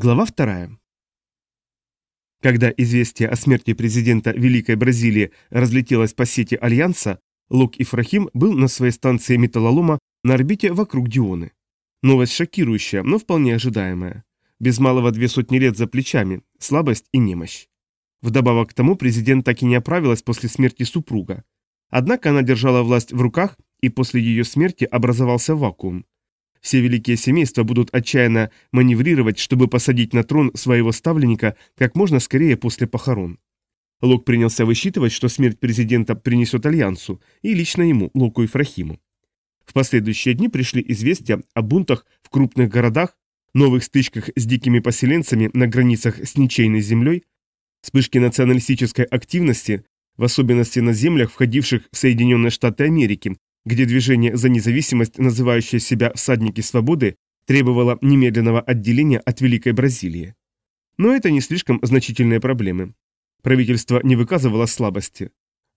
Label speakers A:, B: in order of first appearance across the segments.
A: Глава вторая. Когда известие о смерти президента Великой Бразилии разлетелось по сети Альянса, Лок Ифрахим был на своей станции металлолома на орбите вокруг Дионы. Новость шокирующая, но вполне ожидаемая. Без малого две сотни лет за плечами, слабость и немощь. Вдобавок к тому, президент так и не оправилась после смерти супруга. Однако она держала власть в руках, и после ее смерти образовался вакуум. Все великие семейства будут отчаянно маневрировать, чтобы посадить на трон своего ставленника как можно скорее после похорон. Лок принялся высчитывать, что смерть президента принесет Альянсу, и лично ему, Локу Ифрахиму. В последующие дни пришли известия о бунтах в крупных городах, новых стычках с дикими поселенцами на границах с ничейной землей, вспышки националистической активности, в особенности на землях, входивших в Соединенные Штаты Америки, где движение за независимость, называющее себя «всадники свободы», требовало немедленного отделения от Великой Бразилии. Но это не слишком значительные проблемы. Правительство не выказывало слабости.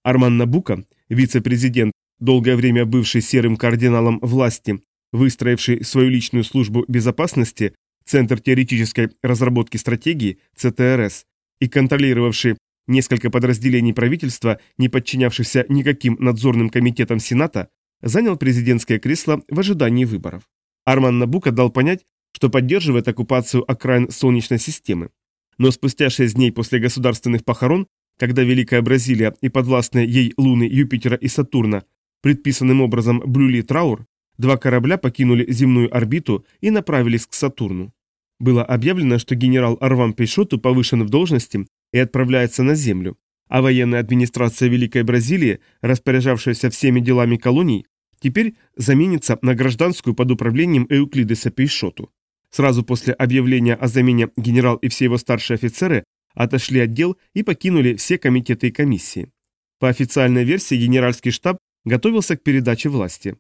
A: Арман Набука, вице-президент, долгое время бывший серым кардиналом власти, выстроивший свою личную службу безопасности, Центр теоретической разработки стратегии, ЦТРС, и контролировавший несколько подразделений правительства, не подчинявшихся никаким надзорным комитетам Сената, занял президентское кресло в ожидании выборов. Арман Набука дал понять, что поддерживает оккупацию окраин Солнечной системы. Но спустя шесть дней после государственных похорон, когда Великая Бразилия и подвластные ей луны Юпитера и Сатурна предписанным образом блюли траур, два корабля покинули земную орбиту и направились к Сатурну. Было объявлено, что генерал Арвам Пейшоту повышен в должности и отправляется на Землю, а военная администрация Великой Бразилии, распоряжавшаяся всеми делами колоний, теперь заменится на гражданскую под управлением Эуклидеса Пейшоту. Сразу после объявления о замене генерал и все его старшие офицеры отошли от дел и покинули все комитеты и комиссии. По официальной версии генеральский штаб готовился к передаче власти.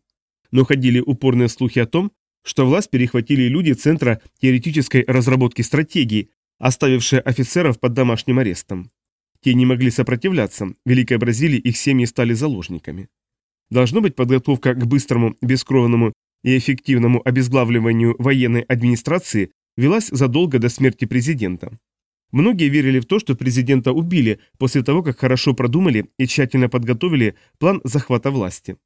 A: Но ходили упорные слухи о том, что власть перехватили люди Центра теоретической разработки стратегии, оставившие офицеров под домашним арестом. Те не могли сопротивляться, Великой Бразилии их семьи стали заложниками. Должно быть подготовка к быстрому, бескровному и эффективному обезглавливанию военной администрации велась задолго до смерти президента. Многие верили в то, что президента убили после того, как хорошо продумали и тщательно подготовили план захвата власти.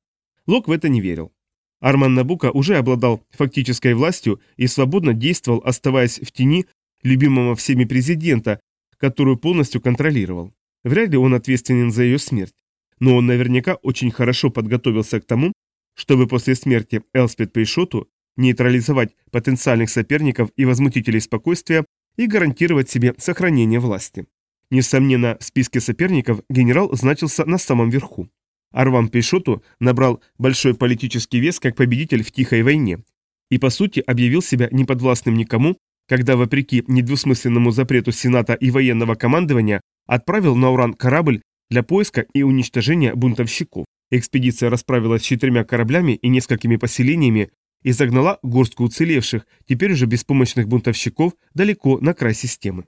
A: Лок в это не верил. Арман Набука уже обладал фактической властью и свободно действовал, оставаясь в тени любимого всеми президента, которую полностью контролировал. Вряд ли он ответственен за ее смерть но он наверняка очень хорошо подготовился к тому, чтобы после смерти Элспет Пейшоту нейтрализовать потенциальных соперников и возмутителей спокойствия и гарантировать себе сохранение власти. Несомненно, в списке соперников генерал значился на самом верху. Арвам Пейшоту набрал большой политический вес как победитель в тихой войне и, по сути, объявил себя неподвластным никому, когда, вопреки недвусмысленному запрету Сената и военного командования, отправил на Уран корабль для поиска и уничтожения бунтовщиков. Экспедиция расправилась с четырьмя кораблями и несколькими поселениями и загнала горстку уцелевших, теперь уже беспомощных бунтовщиков, далеко на край системы.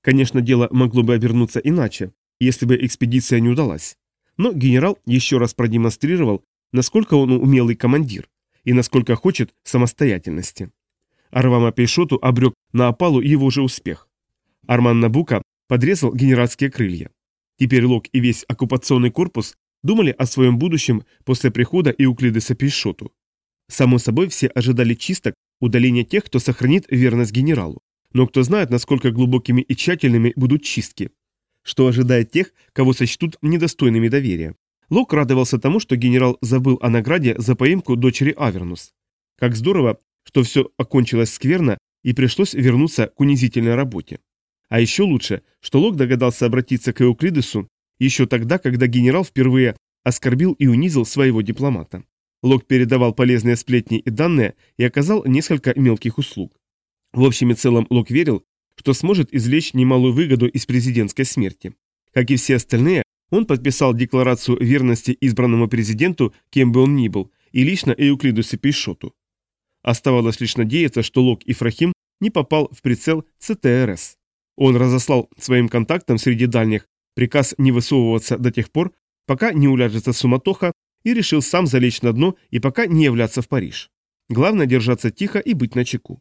A: Конечно, дело могло бы обернуться иначе, если бы экспедиция не удалась. Но генерал еще раз продемонстрировал, насколько он умелый командир и насколько хочет самостоятельности. Арвама Пейшоту обрек на опалу его же успех. Арман Набука подрезал генеральские крылья. Теперь Лок и весь оккупационный корпус думали о своем будущем после прихода Иуклидеса Пейшоту. Само собой, все ожидали чисток, удаления тех, кто сохранит верность генералу. Но кто знает, насколько глубокими и тщательными будут чистки. Что ожидает тех, кого сочтут недостойными доверия. Лок радовался тому, что генерал забыл о награде за поимку дочери Авернус. Как здорово, что все окончилось скверно и пришлось вернуться к унизительной работе. А еще лучше, что Лок догадался обратиться к Эуклидесу еще тогда, когда генерал впервые оскорбил и унизил своего дипломата. Лок передавал полезные сплетни и данные и оказал несколько мелких услуг. В общем и целом Лок верил, что сможет извлечь немалую выгоду из президентской смерти. Как и все остальные, он подписал декларацию верности избранному президенту, кем бы он ни был, и лично Эуклидусу Пейшоту. Оставалось лишь надеяться, что Лок Ифрахим не попал в прицел ЦТРС. Он разослал своим контактам среди дальних приказ не высовываться до тех пор, пока не уляжется суматоха, и решил сам залечь на дно и пока не являться в Париж. Главное держаться тихо и быть начеку.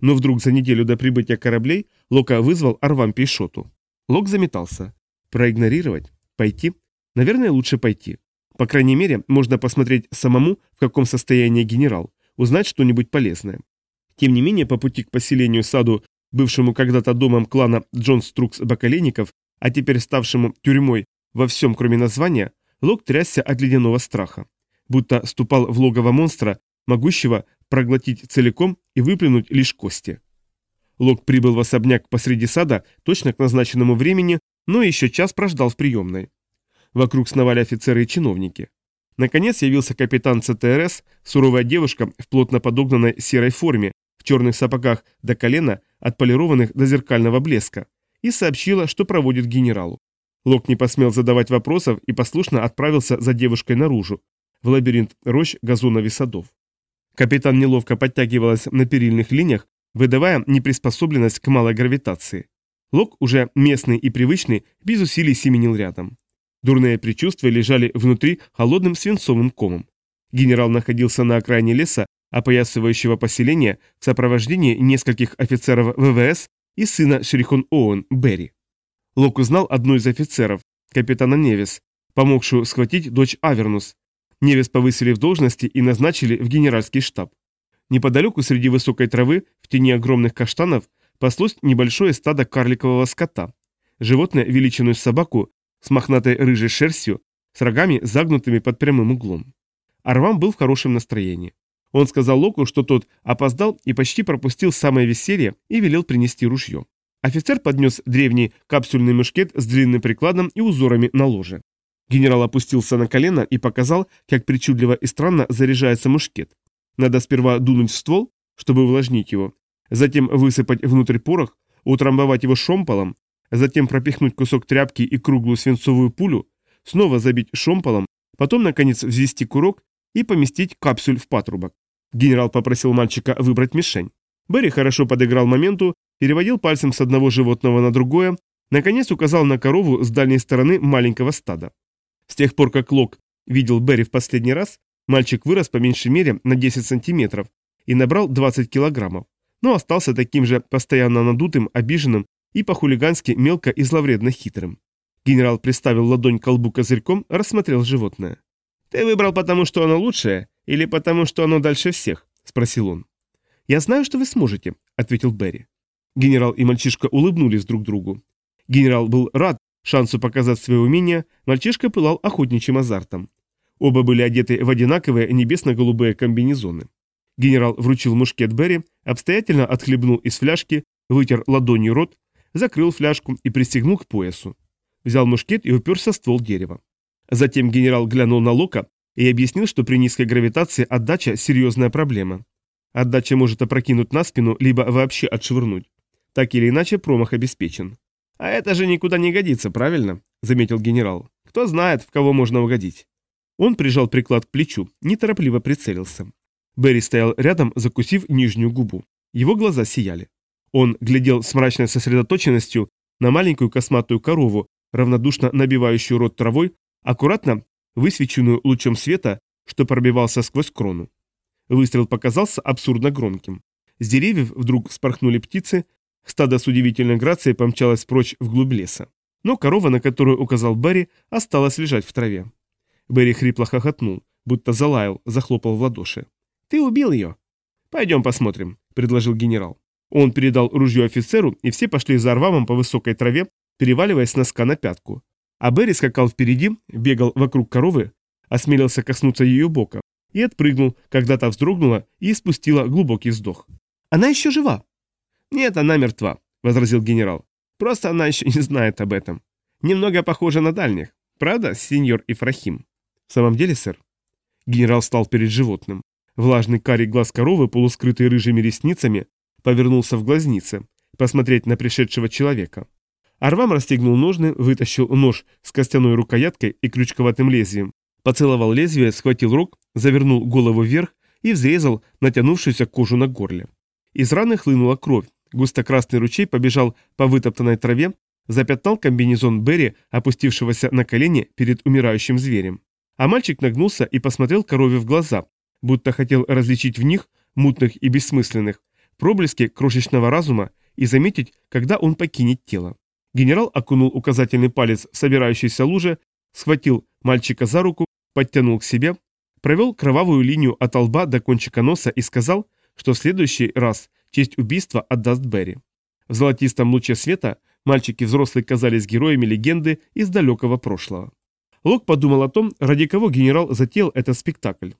A: Но вдруг за неделю до прибытия кораблей Лока вызвал Арвам Пейшоту. Лок заметался. Проигнорировать? Пойти? Наверное, лучше пойти. По крайней мере, можно посмотреть самому, в каком состоянии генерал, узнать что-нибудь полезное. Тем не менее, по пути к поселению саду, бывшему когда-то домом клана Джон Струкс Бакалейников, а теперь ставшему тюрьмой во всем, кроме названия, Лок трясся от ледяного страха, будто ступал в логово монстра, могущего проглотить целиком и выплюнуть лишь кости. Лок прибыл в особняк посреди сада точно к назначенному времени, но еще час прождал в приемной. Вокруг сновали офицеры и чиновники. Наконец явился капитан ЦТРС, суровая девушка в плотно подогнанной серой форме, в черных сапогах до колена, отполированных до зеркального блеска, и сообщила, что проводит генералу. Лок не посмел задавать вопросов и послушно отправился за девушкой наружу, в лабиринт рощ, газонов и садов. Капитан неловко подтягивалась на перильных линиях, выдавая неприспособленность к малой гравитации. Лок, уже местный и привычный, без усилий семенил рядом. Дурные предчувствия лежали внутри холодным свинцовым комом. Генерал находился на окраине леса, опоясывающего поселение, в сопровождении нескольких офицеров ВВС и сына Шерихон Оуэн, Берри. Лок узнал одну из офицеров, капитана Невис, помогшую схватить дочь Авернус. Невис повысили в должности и назначили в генеральский штаб. Неподалеку среди высокой травы, в тени огромных каштанов, паслось небольшое стадо карликового скота. Животное величиной собаку с мохнатой рыжей шерстью, с рогами, загнутыми под прямым углом. Арвам был в хорошем настроении. Он сказал Локу, что тот опоздал и почти пропустил самое веселье и велел принести ружье. Офицер поднес древний капсульный мушкет с длинным прикладом и узорами на ложе. Генерал опустился на колено и показал, как причудливо и странно заряжается мушкет. Надо сперва дунуть в ствол, чтобы увлажнить его, затем высыпать внутрь порох, утрамбовать его шомполом, затем пропихнуть кусок тряпки и круглую свинцовую пулю, снова забить шомполом, потом, наконец, взвести курок и поместить капсюль в патрубок. Генерал попросил мальчика выбрать мишень. Берри хорошо подыграл моменту, переводил пальцем с одного животного на другое, наконец указал на корову с дальней стороны маленького стада. С тех пор, как Лок видел Берри в последний раз, мальчик вырос по меньшей мере на 10 сантиметров и набрал 20 килограммов, но остался таким же постоянно надутым, обиженным и по-хулигански мелко и зловредно хитрым. Генерал приставил ладонь к колбу козырьком, рассмотрел животное. «Ты выбрал потому, что оно лучшее, или потому, что оно дальше всех?» – спросил он. «Я знаю, что вы сможете», – ответил Берри. Генерал и мальчишка улыбнулись друг другу. Генерал был рад шансу показать свои умения, мальчишка пылал охотничьим азартом. Оба были одеты в одинаковые небесно-голубые комбинезоны. Генерал вручил мушкет Берри, обстоятельно отхлебнул из фляжки, вытер ладонью рот, закрыл фляжку и пристегнул к поясу. Взял мушкет и уперся ствол дерева. Затем генерал глянул на Лока и объяснил, что при низкой гравитации отдача – серьезная проблема. Отдача может опрокинуть на спину, либо вообще отшвырнуть. Так или иначе, промах обеспечен. «А это же никуда не годится, правильно?» – заметил генерал. «Кто знает, в кого можно угодить». Он прижал приклад к плечу, неторопливо прицелился. Берри стоял рядом, закусив нижнюю губу. Его глаза сияли. Он глядел с мрачной сосредоточенностью на маленькую косматую корову, равнодушно набивающую рот травой, аккуратно высвеченную лучом света, что пробивался сквозь крону. Выстрел показался абсурдно громким. С деревьев вдруг спорхнули птицы, стадо с удивительной грацией помчалось прочь вглубь леса. Но корова, на которую указал Берри, осталась лежать в траве. Берри хрипло хохотнул, будто залаял, захлопал в ладоши. «Ты убил ее!» «Пойдем посмотрим», — предложил генерал. Он передал ружье офицеру, и все пошли за Арвамом по высокой траве, переваливаясь с носка на пятку. А Берри скакал впереди, бегал вокруг коровы, осмелился коснуться ее бока и отпрыгнул, когда та вздрогнула и испустила глубокий вздох. «Она еще жива!» «Нет, она мертва», — возразил генерал. «Просто она еще не знает об этом. Немного похожа на дальних. Правда, сеньор Ифрахим?» «В самом деле, сэр?» Генерал стал перед животным. Влажный карий глаз коровы, полускрытый рыжими ресницами, повернулся в глазнице, посмотреть на пришедшего человека. Арвам расстегнул ножны, вытащил нож с костяной рукояткой и крючковатым лезвием, поцеловал лезвие, схватил рог, завернул голову вверх и взрезал натянувшуюся кожу на горле. Из раны хлынула кровь, густо-красный ручей побежал по вытоптанной траве, запятнал комбинезон Берри, опустившегося на колени перед умирающим зверем. А мальчик нагнулся и посмотрел корове в глаза, будто хотел различить в них, мутных и бессмысленных, проблески крошечного разума и заметить, когда он покинет тело. Генерал окунул указательный палец в собирающейся луже, схватил мальчика за руку, подтянул к себе, провел кровавую линию от лба до кончика носа и сказал, что в следующий раз честь убийства отдаст Берри. В золотистом луче света мальчики взрослые казались героями легенды из далекого прошлого. Лок подумал о том, ради кого генерал затеял этот спектакль.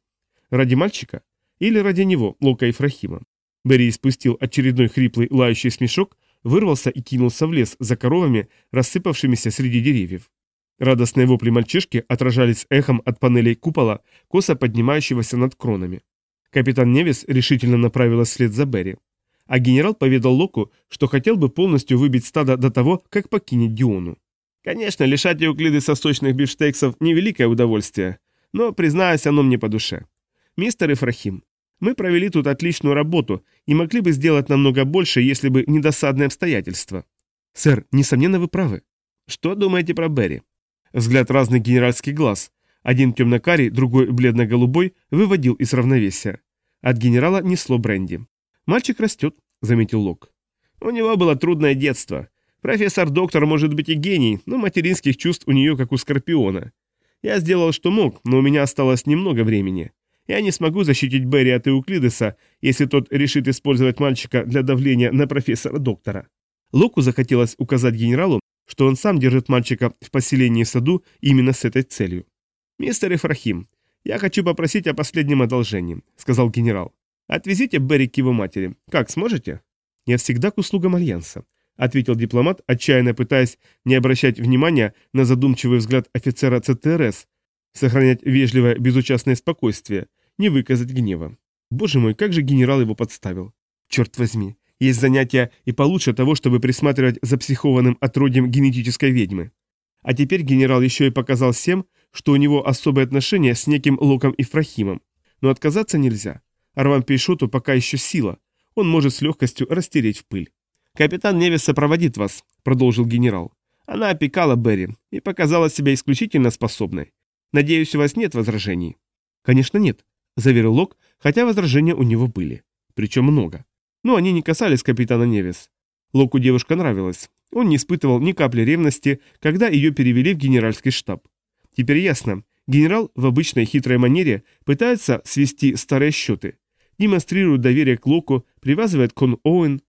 A: Ради мальчика или ради него, Лока Ифрахима. Берри испустил очередной хриплый лающий смешок, вырвался и кинулся в лес за коровами, рассыпавшимися среди деревьев. Радостные вопли мальчишки отражались эхом от панелей купола, косо поднимающегося над кронами. Капитан Невис решительно направилась вслед за Берри. А генерал поведал Локу, что хотел бы полностью выбить стадо до того, как покинет Диону. Конечно, лишать Euклиды сосочных бифштексов – невеликое удовольствие, но, признаюсь, оно мне по душе. Мистер Ифрахим, мы провели тут отличную работу и могли бы сделать намного больше, если бы не досадные обстоятельства. Сэр, несомненно, вы правы. Что думаете про Берри? Взгляд разных генеральских глаз. Один темно-карий, другой бледно-голубой, выводил из равновесия. От генерала несло бренди. «Мальчик растет», — заметил Лок. «У него было трудное детство. Профессор-доктор может быть и гений, но материнских чувств у нее как у Скорпиона. Я сделал, что мог, но у меня осталось немного времени. Я не смогу защитить Берри от Эуклидеса, если тот решит использовать мальчика для давления на профессора-доктора. Локу захотелось указать генералу, что он сам держит мальчика в поселении саду именно с этой целью. «Мистер Ифрахим, я хочу попросить о последнем одолжении», — сказал генерал. «Отвезите Берри к его матери. Как, сможете?» «Я всегда к услугам Альянса», — ответил дипломат, отчаянно пытаясь не обращать внимания на задумчивый взгляд офицера ЦТРС, сохранять вежливое безучастное спокойствие, не выказать гнева. Боже мой, как же генерал его подставил. Черт возьми, есть занятия и получше того, чтобы присматривать за психованным отродьем генетической ведьмы. А теперь генерал еще и показал всем, что у него особые отношения с неким Локом Ифрахимом. Но отказаться нельзя. Арвам Пейшоту пока еще сила. Он может с легкостью растереть в пыль. «Капитан Невис сопроводит вас», — продолжил генерал. Она опекала Берри и показала себя исключительно способной. Надеюсь, у вас нет возражений?» «Конечно нет», — заверил Лок, хотя возражения у него были. Причем много. Но они не касались капитана Невис. Локу девушка нравилась. Он не испытывал ни капли ревности, когда ее перевели в генеральский штаб. Теперь ясно, генерал в обычной хитрой манере пытается свести старые счеты. Демонстрирует доверие к Локу, привязывает Кон Оуэн.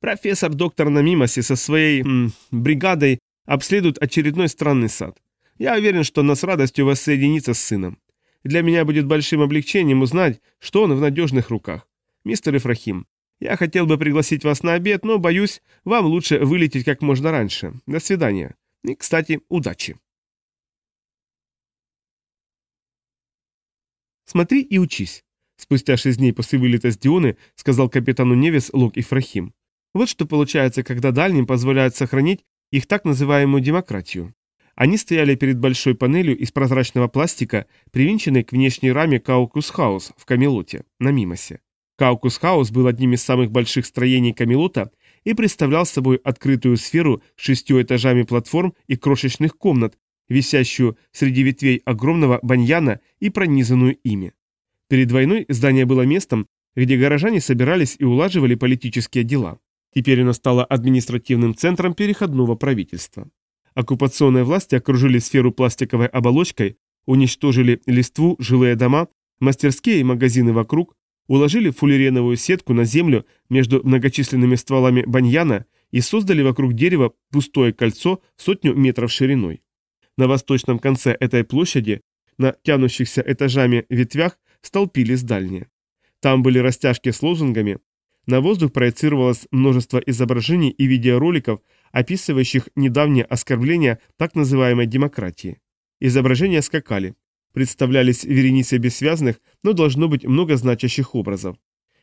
A: Профессор-доктор на Мимосе со своей м, бригадой обследует очередной странный сад. Я уверен, что она с радостью воссоединится с сыном. Для меня будет большим облегчением узнать, что он в надежных руках. Мистер Ифрахим, я хотел бы пригласить вас на обед, но, боюсь, вам лучше вылететь как можно раньше. До свидания. И, кстати, удачи. Смотри и учись. Спустя шесть дней после вылета с Дионы сказал капитану Невис Лук Ифрахим. Вот что получается, когда дальним позволяют сохранить их так называемую демократию. Они стояли перед большой панелью из прозрачного пластика, привинченной к внешней раме Каукус Хаус в Камелоте, на Мимосе. Каукус Хаус был одним из самых больших строений Камелота и представлял собой открытую сферу с шестью этажами платформ и крошечных комнат, висящую среди ветвей огромного баньяна и пронизанную ими. Перед войной здание было местом, где горожане собирались и улаживали политические дела. Теперь оно стало административным центром переходного правительства. Оккупационные власти окружили сферу пластиковой оболочкой, уничтожили листву, жилые дома, мастерские и магазины вокруг, уложили фуллереновую сетку на землю между многочисленными стволами баньяна и создали вокруг дерева пустое кольцо сотню метров шириной. На восточном конце этой площади, на тянущихся этажами ветвях, столпились дальние. Там были растяжки с лозунгами, на воздух проецировалось множество изображений и видеороликов описывающих недавнее оскорбление так называемой демократии. Изображения скакали, представлялись вереницей бессвязных, но должно быть много значащих образов.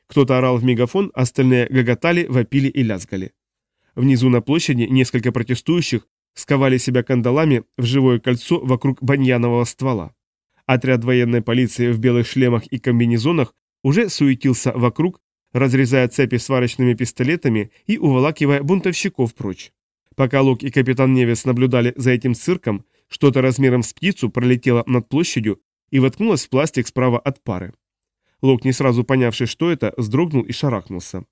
A: Кто-то орал в мегафон, остальные гоготали, вопили и лязгали. Внизу на площади несколько протестующих сковали себя кандалами в живое кольцо вокруг баньянового ствола. Отряд военной полиции в белых шлемах и комбинезонах уже суетился вокруг, разрезая цепи сварочными пистолетами и уволакивая бунтовщиков прочь. Пока Лук и капитан Невес наблюдали за этим цирком, что-то размером с птицу пролетело над площадью и воткнулось в пластик справа от пары. Лук, не сразу понявший, что это, вздрогнул и шарахнулся.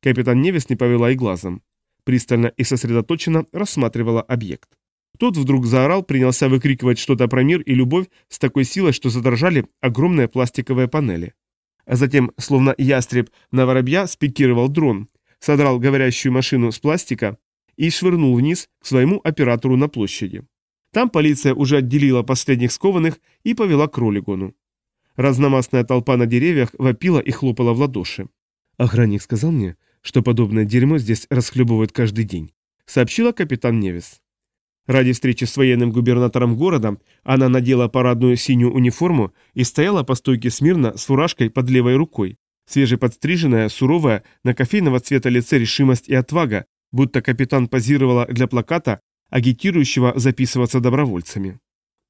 A: Капитан Невис не повела и глазом. Пристально и сосредоточенно рассматривала объект. Тот вдруг заорал, принялся выкрикивать что-то про мир и любовь с такой силой, что задрожали огромные пластиковые панели. А затем, словно ястреб на воробья, спикировал дрон, содрал говорящую машину с пластика и швырнул вниз к своему оператору на площади. Там полиция уже отделила последних скованных и повела к Ролигону. Разномастная толпа на деревьях вопила и хлопала в ладоши. Охранник сказал мне, что подобное дерьмо здесь расхлебывают каждый день, сообщила капитан Невис. Ради встречи с военным губернатором города она надела парадную синюю униформу и стояла по стойке смирно с фуражкой под левой рукой, свежеподстриженная, суровая, на кофейного цвета лице решимость и отвага, будто капитан позировала для плаката, агитирующего записываться добровольцами.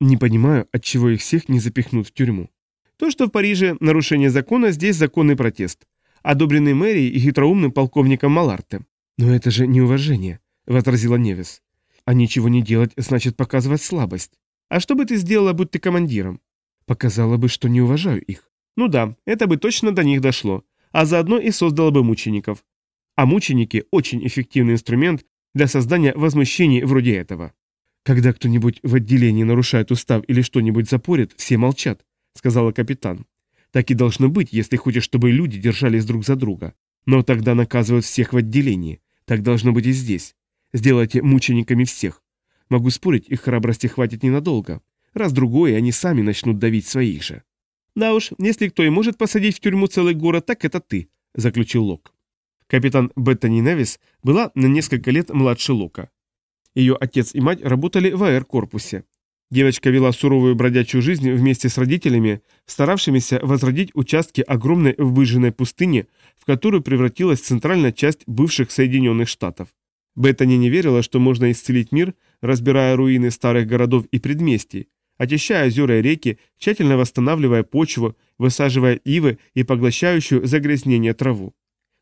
A: Не понимаю, отчего их всех не запихнут в тюрьму. То, что в Париже нарушение закона, здесь законный протест, одобренный мэрией и хитроумным полковником Маларте. Но это же неуважение, возразила Невис. А ничего не делать значит показывать слабость. А что бы ты сделала, будь ты командиром? Показала бы, что не уважаю их. Ну да, это бы точно до них дошло. А заодно и создала бы мучеников. А мученики – очень эффективный инструмент для создания возмущений вроде этого. Когда кто-нибудь в отделении нарушает устав или что-нибудь запорит, все молчат, сказала капитан. Так и должно быть, если хочешь, чтобы люди держались друг за друга. Но тогда наказывают всех в отделении. Так должно быть и здесь. Сделайте мучениками всех. Могу спорить, их храбрости хватит ненадолго. Раз-другой, они сами начнут давить своих же. Да уж, если кто и может посадить в тюрьму целый город, так это ты, заключил Лок. Капитан Беттани Невис была на несколько лет младше Лока. Ее отец и мать работали в АЭР-корпусе. Девочка вела суровую бродячую жизнь вместе с родителями, старавшимися возродить участки огромной выжженной пустыни, в которую превратилась центральная часть бывших Соединенных Штатов. Беттани не верила, что можно исцелить мир, разбирая руины старых городов и предместий, очищая озера и реки, тщательно восстанавливая почву, высаживая ивы и поглощающую загрязнение траву.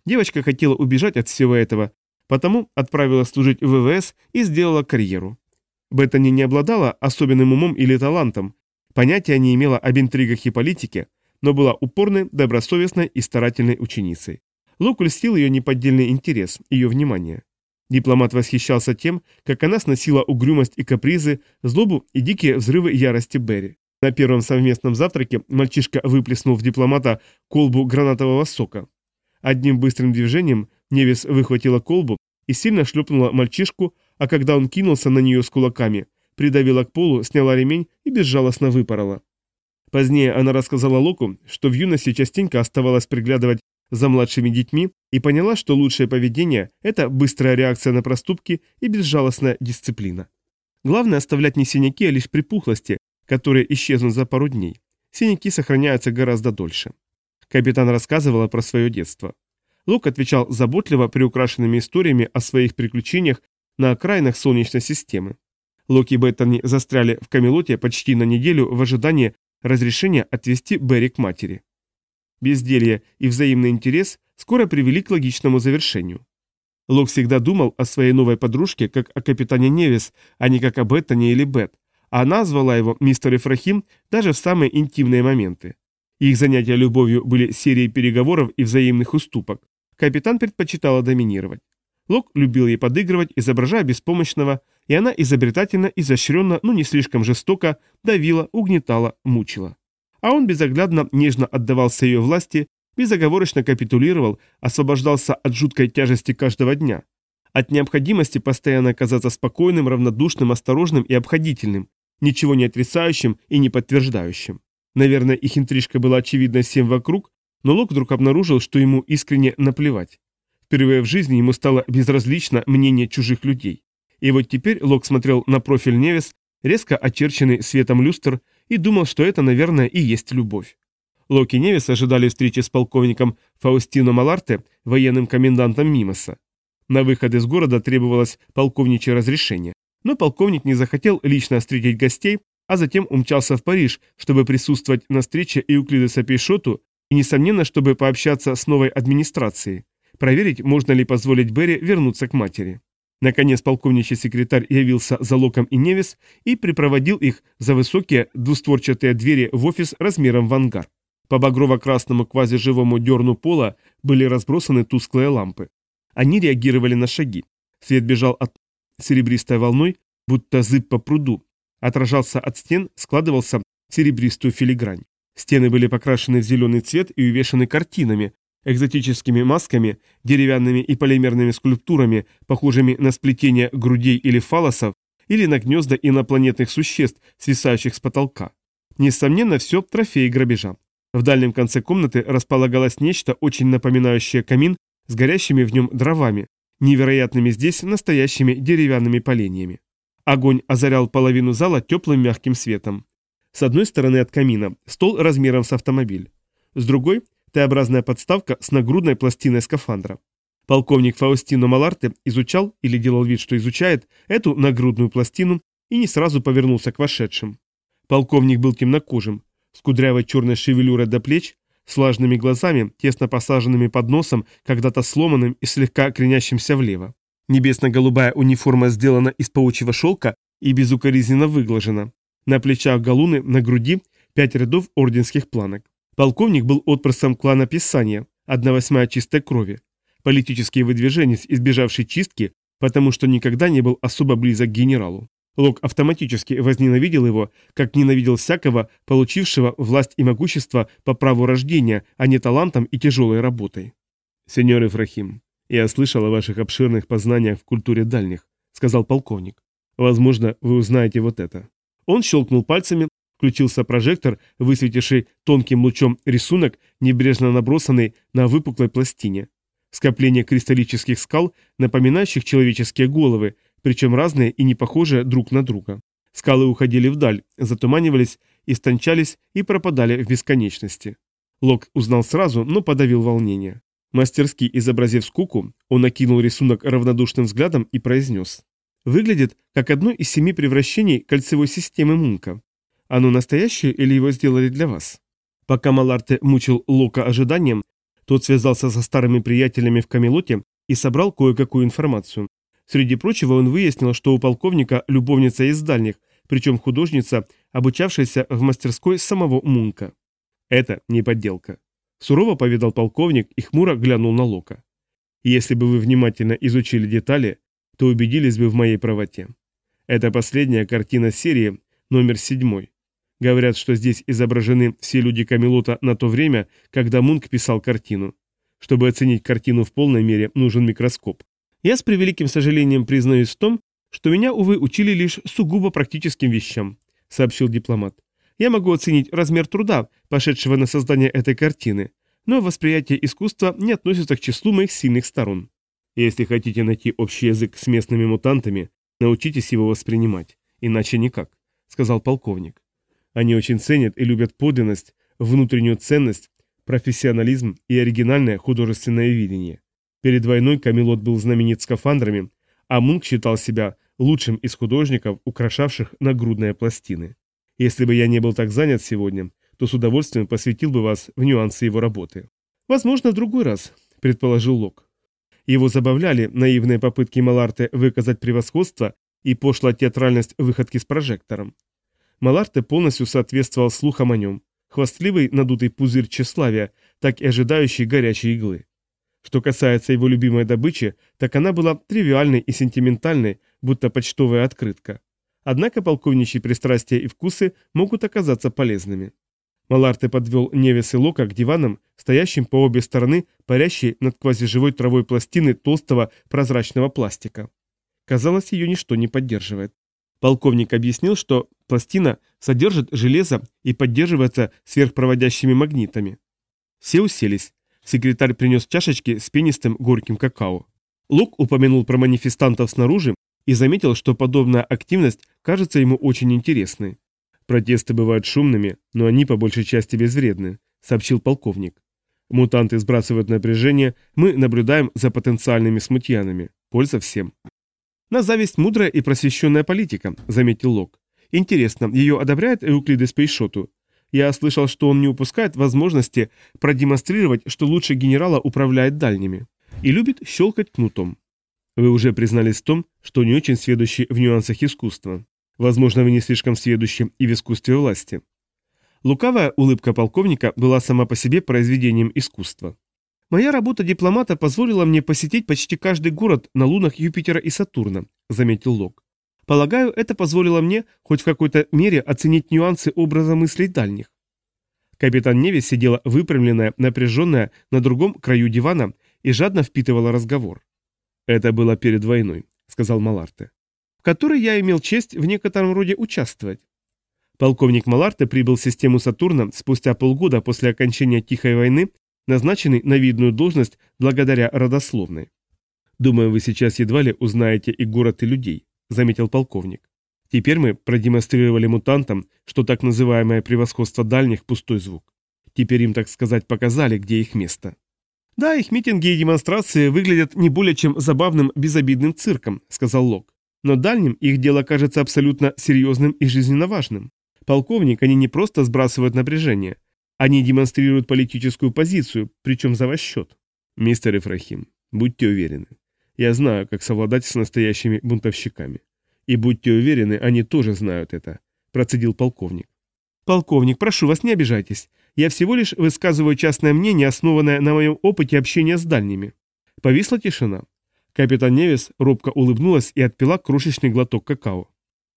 A: Девочка хотела убежать от всего этого, потому отправила служить в ВВС и сделала карьеру. Беттани не обладала особенным умом или талантом, понятия не имела об интригах и политике, но была упорной, добросовестной и старательной ученицей. Лук льстил ее неподдельный интерес, ее внимание. Дипломат восхищался тем, как она сносила угрюмость и капризы, злобу и дикие взрывы ярости Берри. На первом совместном завтраке мальчишка выплеснул в дипломата колбу гранатового сока. Одним быстрым движением Невис выхватила колбу и сильно шлепнула мальчишку, а когда он кинулся на нее с кулаками, придавила к полу, сняла ремень и безжалостно выпорола. Позднее она рассказала Локу, что в юности частенько оставалась приглядывать за младшими детьми и поняла, что лучшее поведение – это быстрая реакция на проступки и безжалостная дисциплина. Главное оставлять не синяки, а лишь припухлости, которые исчезнут за пару дней. Синяки сохраняются гораздо дольше. Капитан рассказывала про свое детство. Лук отвечал заботливо приукрашенными историями о своих приключениях на окраинах Солнечной системы. Лок и Беттани застряли в Камелоте почти на неделю в ожидании разрешения отвезти Берри к матери. Безделье и взаимный интерес скоро привели к логичному завершению. Лок всегда думал о своей новой подружке как о капитане Невис, а не как о Беттане или Бет, а она звала его мистер Ифрахим даже в самые интимные моменты. Их занятия любовью были серией переговоров и взаимных уступок. Капитан предпочитала доминировать. Лок любил ей подыгрывать, изображая беспомощного, и она изобретательно, изощренно, но не слишком жестоко давила, угнетала, мучила. А он безоглядно, нежно отдавался ее власти, безоговорочно капитулировал, освобождался от жуткой тяжести каждого дня. От необходимости постоянно казаться спокойным, равнодушным, осторожным и обходительным, ничего не отрицающим и не подтверждающим. Наверное, их интрижка была очевидна всем вокруг, но Лок вдруг обнаружил, что ему искренне наплевать. Впервые в жизни ему стало безразлично мнение чужих людей. И вот теперь Лок смотрел на профиль Невис, резко очерченный светом люстр, и думал, что это, наверное, и есть любовь. Лок и Невис ожидали встречи с полковником Фаустино Маларте, военным комендантом Мимоса. На выход из города требовалось полковничье разрешение. Но полковник не захотел лично встретить гостей, а затем умчался в Париж, чтобы присутствовать на встрече Эуклидеса Пейшоту и, несомненно, чтобы пообщаться с новой администрацией, проверить, можно ли позволить Берри вернуться к матери. Наконец полковничий секретарь явился за Локом и Невис и припроводил их за высокие двустворчатые двери в офис размером в ангар. По багрово-красному квазиживому дерну пола были разбросаны тусклые лампы. Они реагировали на шаги. Свет бежал от серебристой волной, будто зыб по пруду, отражался от стен, складывался в серебристую филигрань. Стены были покрашены в зеленый цвет и увешаны картинами, экзотическими масками, деревянными и полимерными скульптурами, похожими на сплетение грудей или фалосов, или на гнезда инопланетных существ, свисающих с потолка. Несомненно, все трофеи грабежа. В дальнем конце комнаты располагалось нечто, очень напоминающее камин с горящими в нем дровами, невероятными здесь настоящими деревянными поленьями. Огонь озарял половину зала теплым мягким светом. С одной стороны от камина стол размером с автомобиль. С другой – Т-образная подставка с нагрудной пластиной скафандра. Полковник Фаустино Маларте изучал или делал вид, что изучает эту нагрудную пластину и не сразу повернулся к вошедшим. Полковник был темнокожим, с кудрявой черной шевелюрой до плеч, с влажными глазами, тесно посаженными под носом, когда-то сломанным и слегка кренящимся влево. Небесно-голубая униформа сделана из паучьего шелка и безукоризненно выглажена. На плечах галуны, на груди пять рядов орденских планок. Полковник был отпросом клана Писания, одна восьмая чистой крови. Политический выдвиженец, избежавший чистки, потому что никогда не был особо близок к генералу. Лок автоматически возненавидел его, как ненавидел всякого, получившего власть и могущество по праву рождения, а не талантом и тяжелой работой. «Сеньор Ифрахим, я слышал о ваших обширных познаниях в культуре дальних», — сказал полковник. «Возможно, вы узнаете вот это». Он щелкнул пальцами, включился прожектор, высветивший тонким лучом рисунок, небрежно набросанный на выпуклой пластине. Скопление кристаллических скал, напоминающих человеческие головы, причем разные и не похожие друг на друга. Скалы уходили вдаль, затуманивались, истончались и пропадали в бесконечности. Лок узнал сразу, но подавил волнение. Мастерски изобразив скуку, он окинул рисунок равнодушным взглядом и произнес. Выглядит как одно из семи превращений кольцевой системы Мунка. Оно настоящее или его сделали для вас? Пока Маларте мучил Лока ожиданием, тот связался со старыми приятелями в Камелоте и собрал кое-какую информацию. Среди прочего он выяснил, что у полковника любовница из дальних, причем художница, обучавшаяся в мастерской самого Мунка. Это не подделка. Сурово поведал полковник и хмуро глянул на Лока. Если бы вы внимательно изучили детали, то убедились бы в моей правоте. Это последняя картина серии, номер седьмой. Говорят, что здесь изображены все люди Камелота на то время, когда Мунк писал картину. Чтобы оценить картину в полной мере, нужен микроскоп. Я с превеликим сожалением признаюсь в том, что меня, увы, учили лишь сугубо практическим вещам, сообщил дипломат. Я могу оценить размер труда, пошедшего на создание этой картины, но восприятие искусства не относится к числу моих сильных сторон. Если хотите найти общий язык с местными мутантами, научитесь его воспринимать, иначе никак, сказал полковник. Они очень ценят и любят подлинность, внутреннюю ценность, профессионализм и оригинальное художественное видение. Перед войной Камелот был знаменит скафандрами, а Мунк считал себя лучшим из художников, украшавших нагрудные пластины. Если бы я не был так занят сегодня, то с удовольствием посвятил бы вас в нюансы его работы. Возможно, в другой раз, предположил Лок. Его забавляли наивные попытки Маларте выказать превосходство и пошлая театральность выходки с прожектором. Маларте полностью соответствовал слухам о нем, хвастливый надутый пузырь тщеславия, так и ожидающий горячей иглы. Что касается его любимой добычи, так она была тривиальной и сентиментальной, будто почтовая открытка. Однако полковничьи пристрастия и вкусы могут оказаться полезными. Маларте подвел Невес и Лока к диванам, стоящим по обе стороны парящей над квазиживой травой пластины толстого прозрачного пластика. Казалось, ее ничто не поддерживает. Полковник объяснил, что пластина содержит железо и поддерживается сверхпроводящими магнитами. Все уселись, Секретарь принес чашечки с пенистым горьким какао. Лук упомянул про манифестантов снаружи и заметил, что подобная активность кажется ему очень интересной. «Протесты бывают шумными, но они по большей части безвредны», — сообщил полковник. «Мутанты сбрасывают напряжение, мы наблюдаем за потенциальными смутьянами. Польза всем». «На зависть мудрая и просвещенная политика», — заметил Лок. «Интересно, ее одобряет Эуклидес Пейшоту? Я слышал, что он не упускает возможности продемонстрировать, что лучше генерала управляет дальними. И любит щелкать кнутом. Вы уже признались в том, что не очень сведущи в нюансах искусства. Возможно, вы не слишком сведущи и в искусстве власти. Лукавая улыбка полковника была сама по себе произведением искусства. Моя работа дипломата позволила мне посетить почти каждый город на лунах Юпитера и Сатурна, заметил Лок. Полагаю, это позволило мне хоть в какой-то мере оценить нюансы образа мыслей дальних. Капитан Невис сидела выпрямленная, напряженная на другом краю дивана и жадно впитывала разговор. «Это было перед войной», — сказал Маларте, «в которой я имел честь в некотором роде участвовать. Полковник Маларте прибыл в систему Сатурна спустя полгода после окончания Тихой войны, назначенный на видную должность благодаря родословной. «Думаю, вы сейчас едва ли узнаете и город, и людей», — заметил полковник. «Теперь мы продемонстрировали мутантам, что так называемое превосходство дальних – пустой звук. Теперь им, так сказать, показали, где их место». «Да, их митинги и демонстрации выглядят не более чем забавным, безобидным цирком», — сказал Лок. «Но дальним их дело кажется абсолютно серьезным и жизненно важным. Полковник, они не просто сбрасывают напряжение. Они демонстрируют политическую позицию, причем за ваш счет. Мистер Ифрахим, будьте уверены. Я знаю, как совладать с настоящими бунтовщиками. И будьте уверены, они тоже знают это, процедил полковник. Полковник, прошу вас, не обижайтесь. Я всего лишь высказываю частное мнение, основанное на моем опыте общения с дальними. Повисла тишина. Капитан Невис робко улыбнулась и отпила крошечный глоток какао.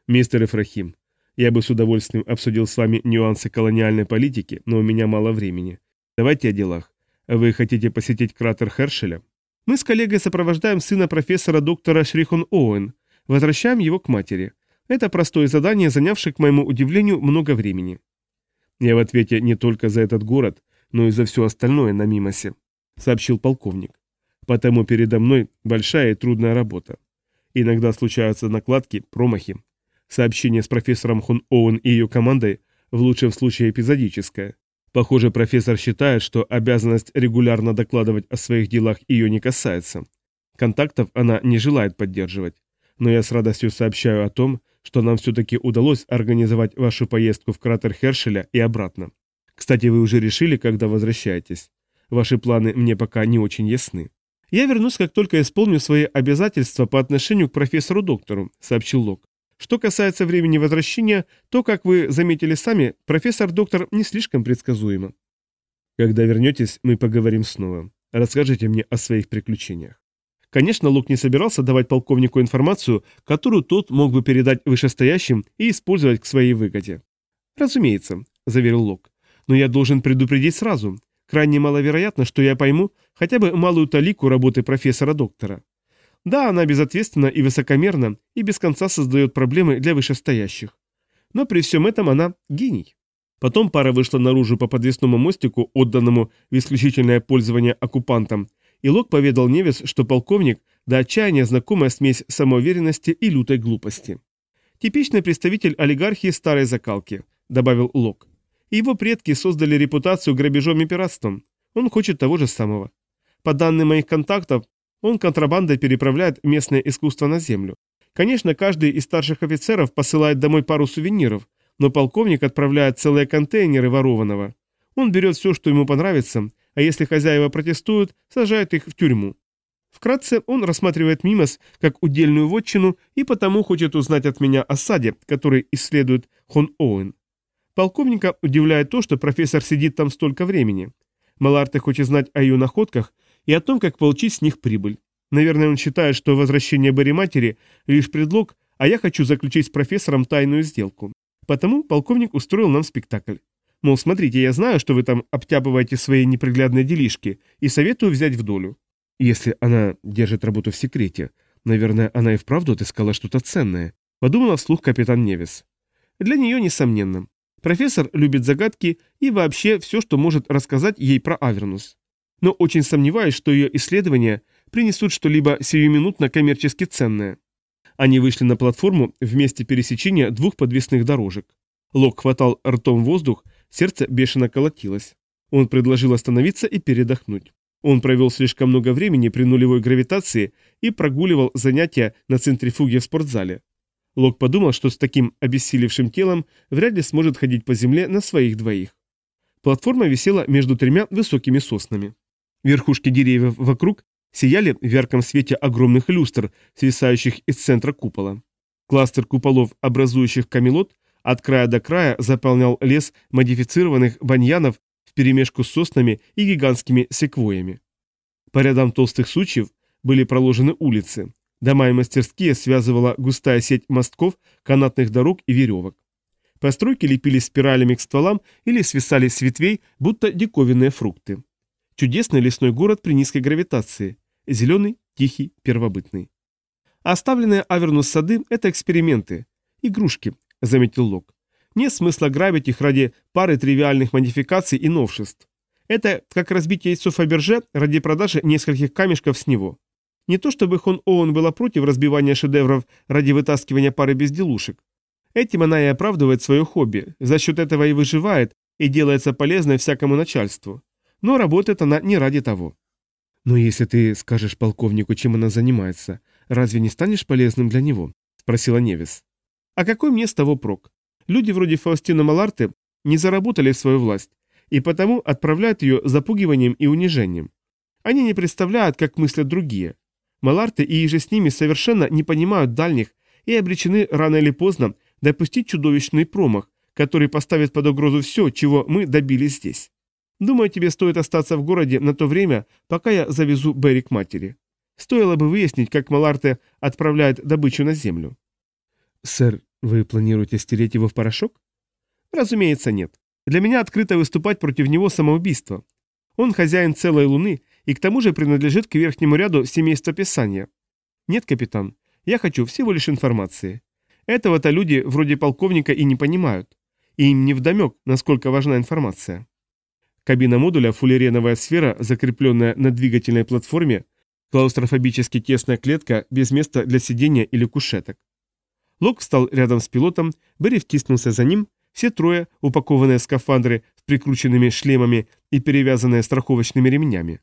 A: «Мистер Ифрахим, я бы с удовольствием обсудил с вами нюансы колониальной политики, но у меня мало времени. Давайте о делах. Вы хотите посетить кратер Хершеля? Мы с коллегой сопровождаем сына профессора доктора Шрихон Оуэн. Возвращаем его к матери. Это простое задание, занявшее, к моему удивлению, много времени. Я в ответе не только за этот город, но и за все остальное на Мимосе, сообщил полковник. Потому передо мной большая и трудная работа. Иногда случаются накладки, промахи, Сообщение с профессором Хун Оуэн и ее командой в лучшем случае эпизодическое. Похоже, профессор считает, что обязанность регулярно докладывать о своих делах ее не касается. Контактов она не желает поддерживать. Но я с радостью сообщаю о том, что нам все-таки удалось организовать вашу поездку в кратер Хершеля и обратно. Кстати, вы уже решили, когда возвращаетесь? Ваши планы мне пока не очень ясны. Я вернусь, как только исполню свои обязательства по отношению к профессору-доктору, сообщил Лок. Что касается времени возвращения, то, как вы заметили сами, профессор-доктор не слишком предсказуемо. Когда вернетесь, мы поговорим снова. Расскажите мне о своих приключениях. Конечно, Лук не собирался давать полковнику информацию, которую тот мог бы передать вышестоящим и использовать к своей выгоде. «Разумеется», – заверил Лок. «Но я должен предупредить сразу. Крайне маловероятно, что я пойму хотя бы малую талику работы профессора-доктора. Да, она безответственна и высокомерна, и без конца создает проблемы для вышестоящих. Но при всем этом она гений. Потом пара вышла наружу по подвесному мостику, отданному в исключительное пользование оккупантам, и Лок поведал Невис, что полковник до отчаяния знакомая смесь самоуверенности и лютой глупости. «Типичный представитель олигархии старой закалки», — добавил Лок. «Его предки создали репутацию грабежом и пиратством. Он хочет того же самого. По данным моих контактов, он контрабандой переправляет местное искусство на землю. Конечно, каждый из старших офицеров посылает домой пару сувениров, но полковник отправляет целые контейнеры ворованного. Он берет все, что ему понравится, а если хозяева протестуют, сажает их в тюрьму. Вкратце, он рассматривает Мимос как удельную вотчину и потому хочет узнать от меня о саде, который исследует Хон Оуэн. Полковника удивляет то, что профессор сидит там столько времени. Маларте хочет знать о ее находках и о том, как получить с них прибыль. Наверное, он считает, что возвращение Барри матери – лишь предлог, а я хочу заключить с профессором тайную сделку. Потому полковник устроил нам спектакль. Мол, смотрите, я знаю, что вы там обтяпываете свои неприглядные делишки, и советую взять в долю. Если она держит работу в секрете, наверное, она и вправду отыскала что-то ценное, подумала вслух капитан Невис. Для нее, несомненно. Профессор любит загадки и вообще все, что может рассказать ей про Авернус но очень сомневаюсь, что ее исследования принесут что-либо сиюминутно коммерчески ценное. Они вышли на платформу в месте пересечения двух подвесных дорожек. Лок хватал ртом воздух, сердце бешено колотилось. Он предложил остановиться и передохнуть. Он провел слишком много времени при нулевой гравитации и прогуливал занятия на центрифуге в спортзале. Лок подумал, что с таким обессилевшим телом вряд ли сможет ходить по земле на своих двоих. Платформа висела между тремя высокими соснами. Верхушки деревьев вокруг сияли в ярком свете огромных люстр, свисающих из центра купола. Кластер куполов, образующих камелот, от края до края заполнял лес модифицированных баньянов вперемешку с соснами и гигантскими секвоями. По рядам толстых сучьев были проложены улицы. Дома и мастерские связывала густая сеть мостков, канатных дорог и веревок. Постройки лепились спиралями к стволам или свисали с ветвей, будто диковинные фрукты. Чудесный лесной город при низкой гравитации. Зеленый, тихий, первобытный. Оставленные Авернус сады – это эксперименты. Игрушки, заметил Лок. Нет смысла грабить их ради пары тривиальных модификаций и новшеств. Это как разбить яйцо Фаберже ради продажи нескольких камешков с него. Не то чтобы Хон Оуэн была против разбивания шедевров ради вытаскивания пары безделушек. Этим она и оправдывает свое хобби, за счет этого и выживает, и делается полезной всякому начальству. Но работает она не ради того. «Но если ты скажешь полковнику, чем она занимается, разве не станешь полезным для него?» – спросила Невис. «А какой мне с того прок? Люди вроде Фаустина Маларты не заработали свою власть, и потому отправляют ее запугиванием и унижением. Они не представляют, как мыслят другие. Маларты и же с ними совершенно не понимают дальних и обречены рано или поздно допустить чудовищный промах, который поставит под угрозу все, чего мы добились здесь. Думаю, тебе стоит остаться в городе на то время, пока я завезу Берри к матери. Стоило бы выяснить, как Маларте отправляет добычу на землю. Сэр, вы планируете стереть его в порошок? Разумеется, нет. Для меня открыто выступать против него самоубийство. Он хозяин целой Луны и к тому же принадлежит к верхнему ряду семейства Писания. Нет, капитан, я хочу всего лишь информации. Этого-то люди вроде полковника и не понимают. И им не вдомек, насколько важна информация. Кабина модуля, фуллереновая сфера, закрепленная на двигательной платформе, клаустрофобически тесная клетка без места для сидения или кушеток. Лок встал рядом с пилотом, Берри втиснулся за ним, все трое, упакованные скафандры с прикрученными шлемами и перевязанные страховочными ремнями.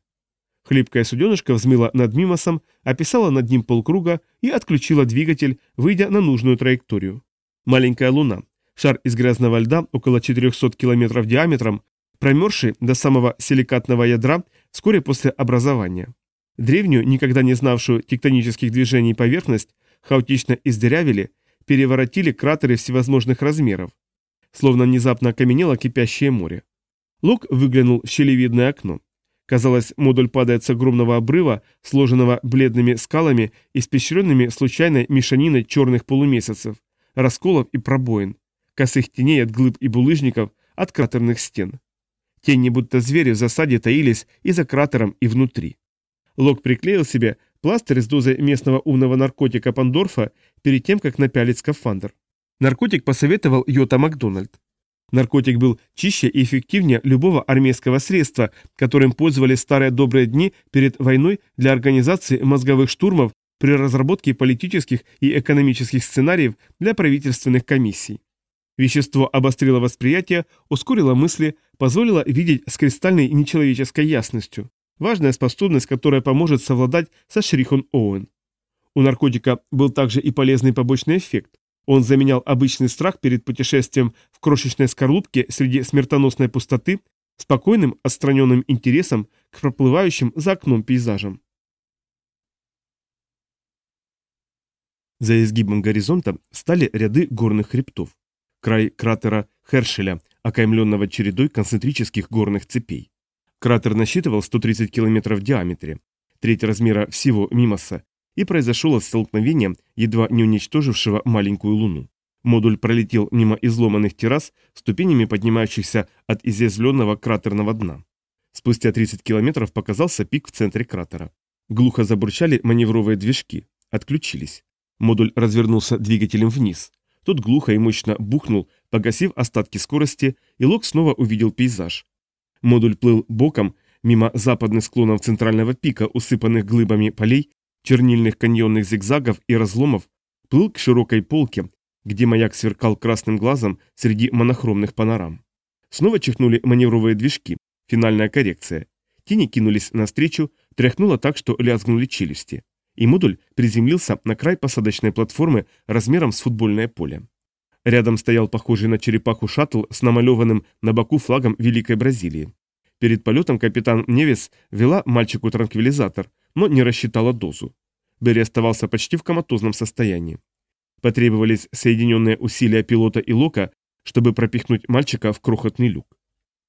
A: Хлипкая суденышка взмыла над Мимосом, описала над ним полкруга и отключила двигатель, выйдя на нужную траекторию. Маленькая луна, шар из грязного льда около 400 километров диаметром, промерзший до самого силикатного ядра вскоре после образования. Древнюю, никогда не знавшую тектонических движений поверхность, хаотично издырявили переворотили кратеры всевозможных размеров. Словно внезапно окаменело кипящее море. Лук выглянул в щелевидное окно. Казалось, модуль падает с огромного обрыва, сложенного бледными скалами, испещренными случайной мешаниной черных полумесяцев, расколов и пробоин, косых теней от глыб и булыжников, от кратерных стен. Тени будто звери в засаде таились и за кратером, и внутри. Лок приклеил себе пластырь с дозой местного умного наркотика Пандорфа перед тем, как напялить скафандр. Наркотик посоветовал Йота Макдональд. Наркотик был чище и эффективнее любого армейского средства, которым пользовались старые добрые дни перед войной для организации мозговых штурмов при разработке политических и экономических сценариев для правительственных комиссий. Вещество обострило восприятие, ускорило мысли, позволило видеть с кристальной нечеловеческой ясностью. Важная способность, которая поможет совладать со Шрихон Оуэн. У наркотика был также и полезный побочный эффект. Он заменял обычный страх перед путешествием в крошечной скорлупке среди смертоносной пустоты спокойным, отстраненным интересом к проплывающим за окном пейзажам. За изгибом горизонта стали ряды горных хребтов. Край кратера Хершеля, окаймленного чередой концентрических горных цепей. Кратер насчитывал 130 километров в диаметре, треть размера всего Мимоса, и произошло от едва не уничтожившего маленькую Луну. Модуль пролетел мимо изломанных террас, ступенями поднимающихся от изъязвленного кратерного дна. Спустя 30 километров показался пик в центре кратера. Глухо забурчали маневровые движки. Отключились. Модуль развернулся двигателем вниз. Тот глухо и мощно бухнул, погасив остатки скорости, и Лок снова увидел пейзаж. Модуль плыл боком, мимо западных склонов центрального пика, усыпанных глыбами полей, чернильных каньонных зигзагов и разломов, плыл к широкой полке, где маяк сверкал красным глазом среди монохромных панорам. Снова чихнули маневровые движки, финальная коррекция. Тени кинулись навстречу, тряхнуло так, что лязгнули челюсти. И модуль приземлился на край посадочной платформы размером с футбольное поле. Рядом стоял похожий на черепаху шаттл с намалеванным на боку флагом Великой Бразилии. Перед полетом капитан Невис вела мальчику транквилизатор, но не рассчитала дозу. Берри оставался почти в коматозном состоянии. Потребовались соединенные усилия пилота и Лока, чтобы пропихнуть мальчика в крохотный люк.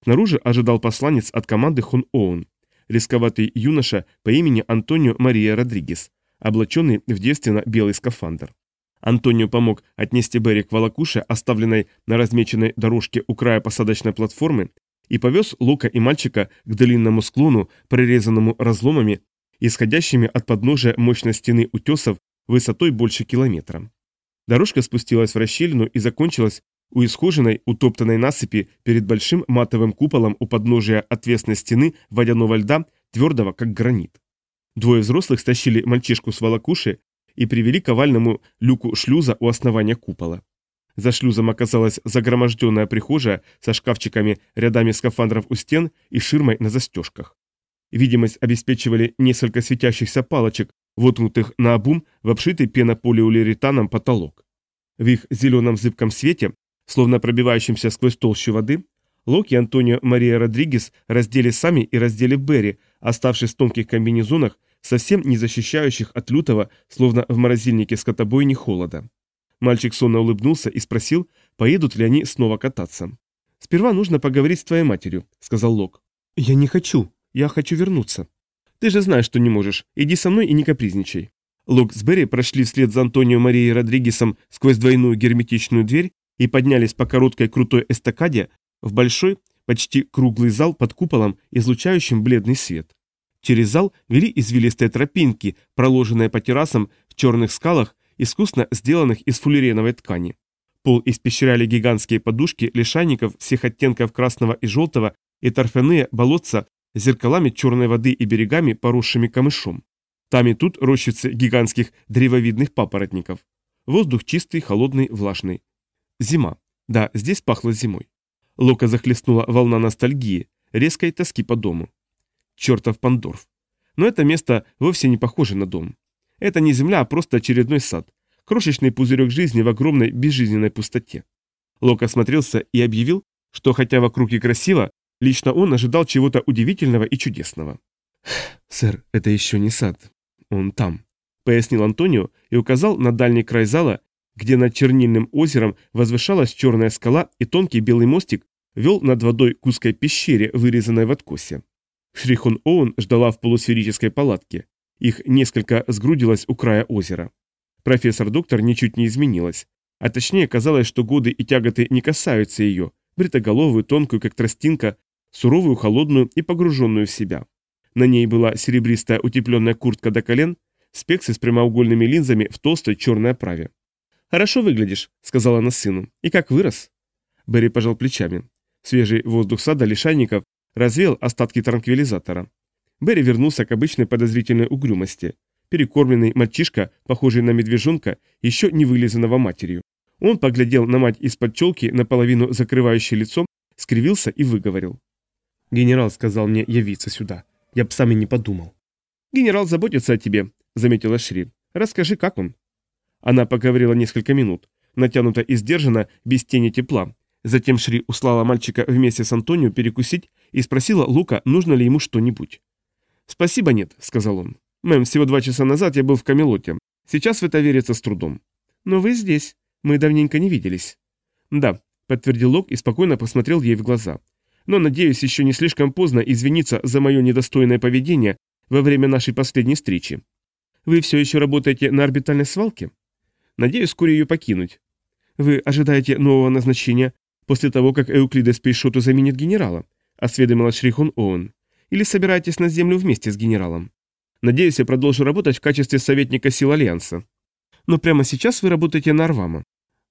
A: Снаружи ожидал посланец от команды Хон Оун. рисковатый юноша по имени Антонио Мария Родригес, облаченный в девственно белый скафандр. Антонио помог отнести Берри к волокуше, оставленной на размеченной дорожке у края посадочной платформы, и повез Лука и мальчика к длинному склону, прорезанному разломами, исходящими от подножия мощной стены утесов высотой больше километра. Дорожка спустилась в расщелину и закончилась у исхоженной, утоптанной насыпи перед большим матовым куполом у подножия отвесной стены водяного льда, твердого как гранит. Двое взрослых стащили мальчишку с волокуши и привели к овальному люку шлюза у основания купола. За шлюзом оказалась загроможденная прихожая со шкафчиками, рядами скафандров у стен и ширмой на застежках. Видимость обеспечивали несколько светящихся палочек, воткнутых на обум в обшитый пенополиуретаном потолок. В их зеленом зыбком свете, словно пробивающемся сквозь толщу воды, Лок и Антонио Мария Родригес раздели сами и раздели Берри, оставшись в тонких комбинезонах, совсем не защищающих от лютого, словно в морозильнике скотобойни холода. Мальчик сонно улыбнулся и спросил, поедут ли они снова кататься. «Сперва нужно поговорить с твоей матерью», — сказал Лок. «Я не хочу. Я хочу вернуться». «Ты же знаешь, что не можешь. Иди со мной и не капризничай». Лок с Берри прошли вслед за Антонио Марией Родригесом сквозь двойную герметичную дверь и поднялись по короткой крутой эстакаде в большой, почти круглый зал под куполом, излучающим бледный свет. Через зал вели извилистые тропинки, проложенные по террасам в черных скалах, искусно сделанных из фуллереновой ткани. Пол испещряли гигантские подушки лишайников всех оттенков красного и желтого и торфяные болотца с зеркалами черной воды и берегами, поросшими камышом. Там и тут рощицы гигантских древовидных папоротников. Воздух чистый, холодный, влажный. Зима. Да, здесь пахло зимой. Лока захлестнула волна ностальгии, резкой тоски по дому. Чертов Пандорф. Но это место вовсе не похоже на дом. Это не земля, а просто очередной сад. Крошечный пузырек жизни в огромной безжизненной пустоте. Лок осмотрелся и объявил, что хотя вокруг и красиво, лично он ожидал чего-то удивительного и чудесного. «Сэр, это еще не сад. Он там», — пояснил Антонио и указал на дальний край зала, где над чернильным озером возвышалась черная скала и тонкий белый мостик вел над водой к узкой пещере, вырезанной в откосе. Шрихон Оуэн ждала в полусферической палатке. Их несколько сгрудилось у края озера. Профессор-доктор ничуть не изменилась. А точнее, казалось, что годы и тяготы не касаются ее, бритоголовую, тонкую, как тростинка, суровую, холодную и погруженную в себя. На ней была серебристая утепленная куртка до колен, спексы с прямоугольными линзами в толстой черной оправе. «Хорошо выглядишь», — сказала она сыну. «И как вырос?» Берри пожал плечами. Свежий воздух сада лишайников развеял остатки транквилизатора. Берри вернулся к обычной подозрительной угрюмости. Перекормленный мальчишка, похожий на медвежонка, еще не вылизанного матерью. Он поглядел на мать из-под челки, наполовину закрывающей лицо, скривился и выговорил. «Генерал сказал мне явиться сюда. Я б сам и не подумал». «Генерал заботится о тебе», — заметила Шри. «Расскажи, как он?» Она поговорила несколько минут, натянуто и сдержанно, без тени тепла, Затем Шри услала мальчика вместе с Антонио перекусить и спросила Лука, нужно ли ему что-нибудь. «Спасибо, нет», — сказал он. «Мэм, всего два часа назад я был в Камелоте. Сейчас в это верится с трудом». «Но вы здесь. Мы давненько не виделись». «Да», — подтвердил Лук и спокойно посмотрел ей в глаза. «Но, надеюсь, еще не слишком поздно извиниться за мое недостойное поведение во время нашей последней встречи. Вы все еще работаете на орбитальной свалке? Надеюсь, вскоре ее покинуть. Вы ожидаете нового назначения после того, как Эуклидес Пейшоту заменит генерала?» – осведомила Шрихон Оуэн. «Или собираетесь на Землю вместе с генералом? Надеюсь, я продолжу работать в качестве советника сил Альянса. Но прямо сейчас вы работаете на Арвама.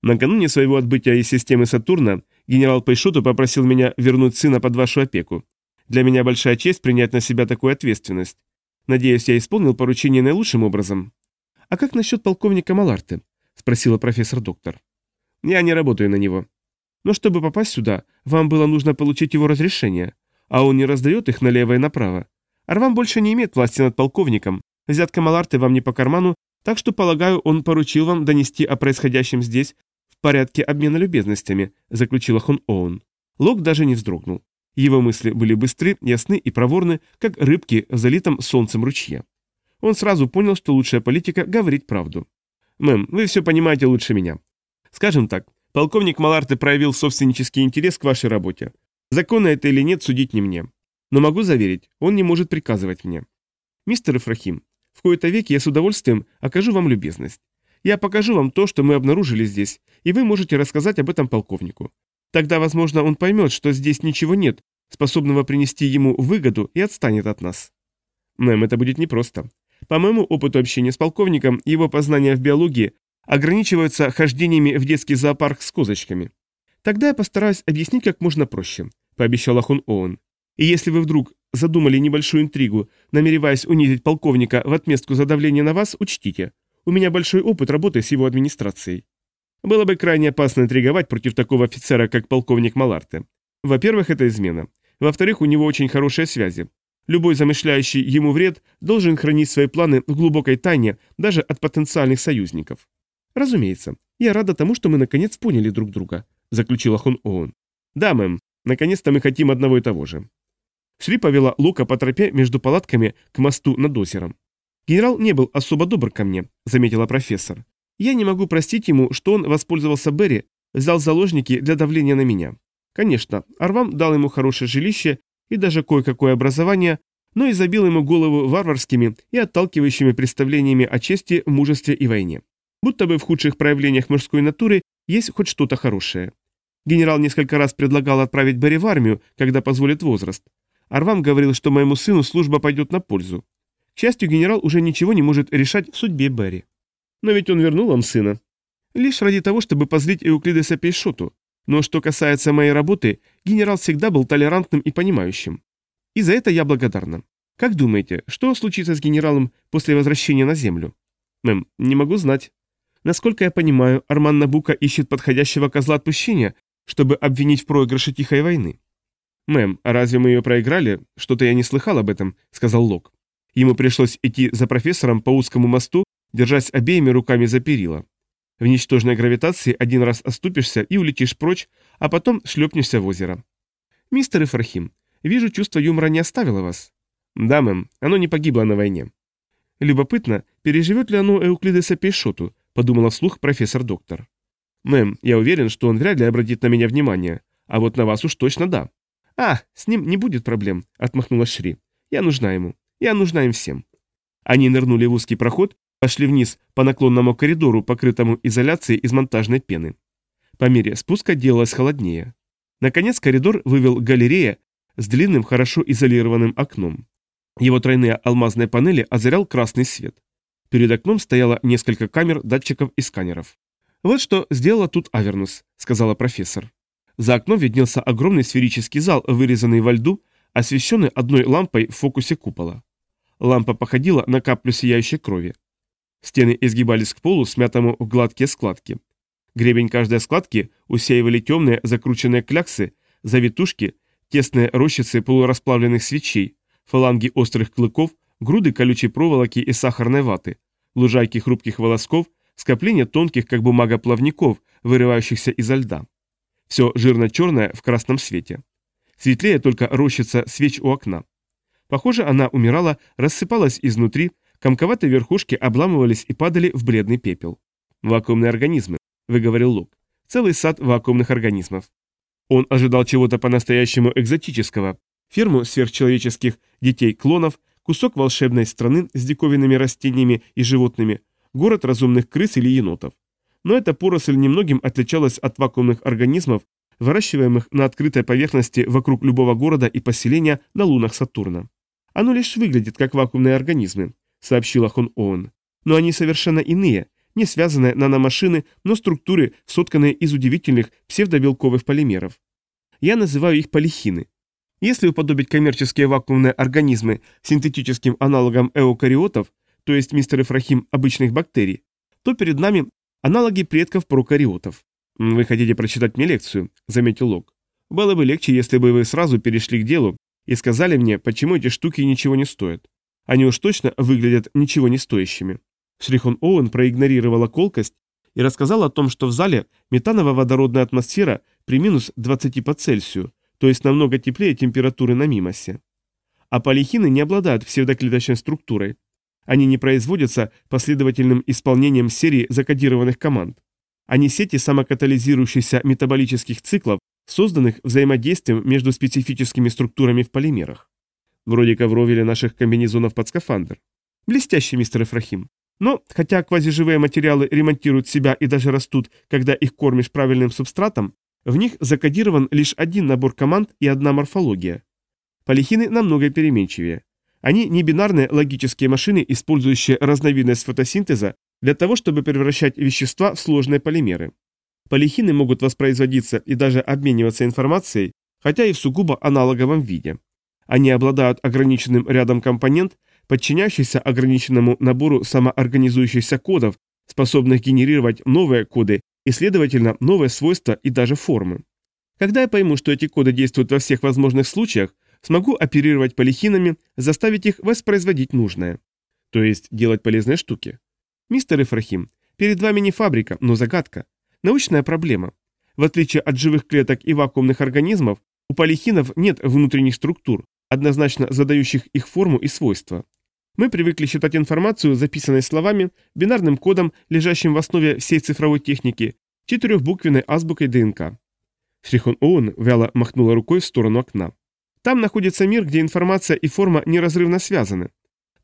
A: Накануне своего отбытия из системы Сатурна генерал Пейшоту попросил меня вернуть сына под вашу опеку. Для меня большая честь принять на себя такую ответственность. Надеюсь, я исполнил поручение наилучшим образом. А как насчет полковника Маларты? спросила профессор-доктор. Я не работаю на него. Но чтобы попасть сюда, вам было нужно получить его разрешение, а он не раздает их налево и направо. Арвам больше не имеет власти над полковником, взятка Маларты вам не по карману, так что, полагаю, он поручил вам донести о происходящем здесь в порядке обмена любезностями», — заключила Хон Оун. Лок даже не вздрогнул. Его мысли были быстры, ясны и проворны, как рыбки в залитом солнцем ручье. Он сразу понял, что лучшая политика — говорить правду. «Мэм, вы все понимаете лучше меня. Скажем так, Полковник Маларте проявил собственнический интерес к вашей работе. Законно это или нет, судить не мне. Но могу заверить, он не может приказывать мне. Мистер Ифрахим, в кои-то веки я с удовольствием окажу вам любезность. Я покажу вам то, что мы обнаружили здесь, и вы можете рассказать об этом полковнику. Тогда, возможно, он поймет, что здесь ничего нет, способного принести ему выгоду, и отстанет от нас. Мэм, это будет непросто. По моему опыту общения с полковником, его познания в биологии ограничиваются хождениями в детский зоопарк с козочками. Тогда я постараюсь объяснить как можно проще, пообещал Ахун Оуэн. И если вы вдруг задумали небольшую интригу, намереваясь унизить полковника в отместку за давление на вас, учтите. У меня большой опыт работы с его администрацией. Было бы крайне опасно интриговать против такого офицера, как полковник Маларте. Во-первых, это измена. Во-вторых, у него очень хорошие связи. Любой замышляющий ему вред должен хранить свои планы в глубокой тайне даже от потенциальных союзников. Разумеется, я рада тому, что мы наконец поняли друг друга, заключила Хон Оуэн. Да, мэм, наконец-то мы хотим одного и того же. Шри повела Лука по тропе между палатками к мосту над озером. Генерал не был особо добр ко мне, заметила профессор. Я не могу простить ему, что он воспользовался Берри, взял заложники для давления на меня. Конечно, Арвам дал ему хорошее жилище и даже кое-какое образование, но и забил ему голову варварскими и отталкивающими представлениями о чести, мужестве и войне. Будто бы в худших проявлениях мужской натуры есть хоть что-то хорошее. Генерал несколько раз предлагал отправить Берри в армию, когда позволит возраст. Арвам говорил, что моему сыну служба пойдет на пользу. К счастью, генерал уже ничего не может решать в судьбе Берри. Но ведь он вернул вам сына. Лишь ради того, чтобы позлить Эуклидеса Пейшоту, но что касается моей работы, генерал всегда был толерантным и понимающим. И за это я благодарна. Как думаете, что случится с генералом после возвращения на Землю? Мэм, не могу знать. Насколько я понимаю, Арман Набука ищет подходящего козла отпущения, чтобы обвинить в проигрыше Тихой войны. «Мэм, а разве мы ее проиграли? Что-то я не слыхал об этом», — сказал Лок. Ему пришлось идти за профессором по узкому мосту, держась обеими руками за перила. В ничтожной гравитации один раз оступишься и улетишь прочь, а потом шлепнешься в озеро. Мистер Ифрахим, вижу, чувство юмора не оставило вас. Да, мэм, оно не погибло на войне. Любопытно, переживет ли оно Эуклидеса Пейшоту, подумала вслух профессор-доктор. Мэм, я уверен, что он вряд ли обратит на меня внимание, а вот на вас уж точно да. А, с ним не будет проблем, отмахнулась Шри. Я нужна ему. Я нужна им всем. Они нырнули в узкий проход Пошли вниз по наклонному коридору, покрытому изоляцией из монтажной пены. По мере спуска делалось холоднее. Наконец коридор вывел галерея с длинным, хорошо изолированным окном. Его тройные алмазные панели озарял красный свет. Перед окном стояло несколько камер, датчиков и сканеров. «Вот что сделала тут Авернус», — сказала профессор. За окном виднелся огромный сферический зал, вырезанный во льду, освещенный одной лампой в фокусе купола. Лампа походила на каплю сияющей крови. Стены изгибались к полу, смятому в гладкие складки. Гребень каждой складки усеивали темные закрученные кляксы, завитушки, тесные рощицы полурасплавленных свечей, фаланги острых клыков, груды колючей проволоки и сахарной ваты, лужайки хрупких волосков, скопление тонких, как бумага, плавников, вырывающихся изо льда. Все жирно-черное в красном свете. Светлее только рощица свеч у окна. Похоже, она умирала, рассыпалась изнутри, Комковатые верхушки обламывались и падали в бледный пепел. «Вакуумные организмы», — выговорил Лук. «Целый сад вакуумных организмов». Он ожидал чего-то по-настоящему экзотического. Ферму сверхчеловеческих детей-клонов, кусок волшебной страны с диковинными растениями и животными, город разумных крыс или енотов. Но эта поросль немногим отличалась от вакуумных организмов, выращиваемых на открытой поверхности вокруг любого города и поселения на лунах Сатурна. Оно лишь выглядит как вакуумные организмы, — сообщила Хон Оуэн. «Но они совершенно иные, не связанные наномашины, но структуры, сотканные из удивительных псевдобелковых полимеров. Я называю их полихины. Если уподобить коммерческие вакуумные организмы синтетическим аналогом эукариотов, то есть, мистер Ифрахим, обычных бактерий, то перед нами аналоги предков прокариотов. «Вы хотите прочитать мне лекцию?» – заметил Лок. «Было бы легче, если бы вы сразу перешли к делу и сказали мне, почему эти штуки ничего не стоят. Они уж точно выглядят ничего не стоящими. Шрихон Оуэн проигнорировала колкость и рассказала о том, что в зале метаново-водородная атмосфера при минус 20 по Цельсию, то есть намного теплее температуры на Мимосе. А полихины не обладают псевдоклеточной структурой. Они не производятся последовательным исполнением серии закодированных команд. Они сети самокатализирующихся метаболических циклов, созданных взаимодействием между специфическими структурами в полимерах. Вроде ковров или наших комбинезонов под скафандр. Блестящий, мистер Эфрахим. Но, хотя квазиживые материалы ремонтируют себя и даже растут, когда их кормишь правильным субстратом, в них закодирован лишь один набор команд и одна морфология. Полихины намного переменчивее. Они не бинарные логические машины, использующие разновидность фотосинтеза для того, чтобы превращать вещества в сложные полимеры. Полихины могут воспроизводиться и даже обмениваться информацией, хотя и в сугубо аналоговом виде. Они обладают ограниченным рядом компонент, подчиняющийся ограниченному набору самоорганизующихся кодов, способных генерировать новые коды и, следовательно, новые свойства и даже формы. Когда я пойму, что эти коды действуют во всех возможных случаях, смогу оперировать полихинами, заставить их воспроизводить нужное. То есть делать полезные штуки. Мистер Ифрахим, перед вами не фабрика, но загадка. Научная проблема. В отличие от живых клеток и вакуумных организмов, у полихинов нет внутренних структур, однозначно задающих их форму и свойства. Мы привыкли считать информацию, записанной словами, бинарным кодом, лежащим в основе всей цифровой техники, четырехбуквенной азбукой ДНК. Шрихон Оуэн вяло махнула рукой в сторону окна. Там находится мир, где информация и форма неразрывно связаны.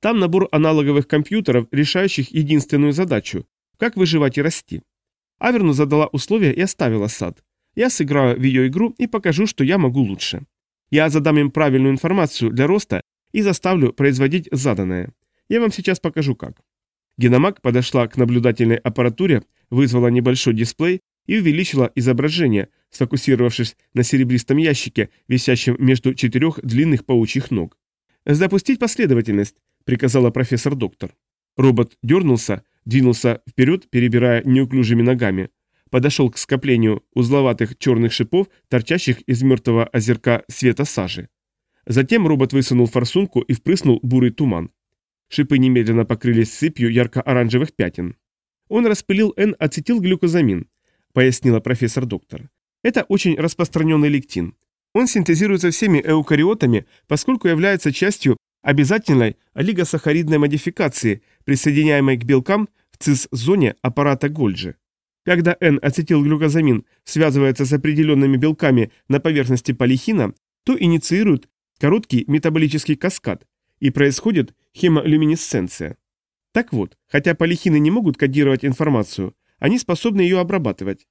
A: Там набор аналоговых компьютеров, решающих единственную задачу – как выживать и расти. Аверну задала условия и оставила сад. Я сыграю в ее игру и покажу, что я могу лучше. Я задам им правильную информацию для роста и заставлю производить заданное. Я вам сейчас покажу как. Геномаг подошла к наблюдательной аппаратуре, вызвала небольшой дисплей и увеличила изображение, сфокусировавшись на серебристом ящике, висящем между четырех длинных паучьих ног. «Запустить последовательность», — приказала профессор-доктор. Робот дернулся, двинулся вперед, перебирая неуклюжими ногами, подошел к скоплению узловатых черных шипов, торчащих из мертвого озерка света сажи. Затем робот высунул форсунку и впрыснул бурый туман. Шипы немедленно покрылись сыпью ярко-оранжевых пятен. Он распылил N-ацетилглюкозамин, пояснила профессор-доктор. Это очень распространенный лектин. Он синтезируется всеми эукариотами, поскольку является частью обязательной олигосахаридной модификации, присоединяемой к белкам в цис-зоне аппарата Гольджи. Когда N-ацетилглюкозамин связывается с определенными белками на поверхности полихина, то инициирует короткий метаболический каскад и происходит хемолюминесценция. Так вот, хотя полихины не могут кодировать информацию, они способны ее обрабатывать.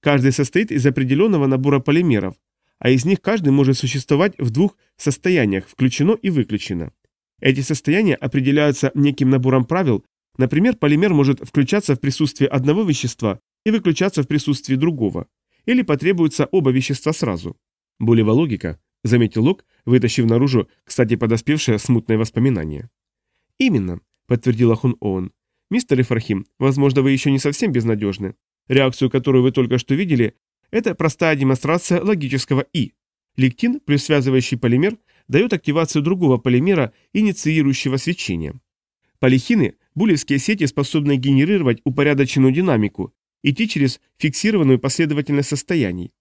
A: Каждый состоит из определенного набора полимеров, а из них каждый может существовать в двух состояниях, включено и выключено. Эти состояния определяются неким набором правил, например, полимер может включаться в присутствии одного вещества и выключаться в присутствии другого. Или потребуются оба вещества сразу. Болева логика, заметил Лок, вытащив наружу, кстати, подоспевшее смутное воспоминание. Именно, подтвердила Хун Оуэн. Мистер Ифрахим, возможно, вы еще не совсем безнадежны. Реакцию, которую вы только что видели, это простая демонстрация логического «и». Лектин плюс связывающий полимер дает активацию другого полимера, инициирующего свечение. Полихины – булевские сети, способные генерировать упорядоченную динамику, идти через фиксированную последовательность состояний.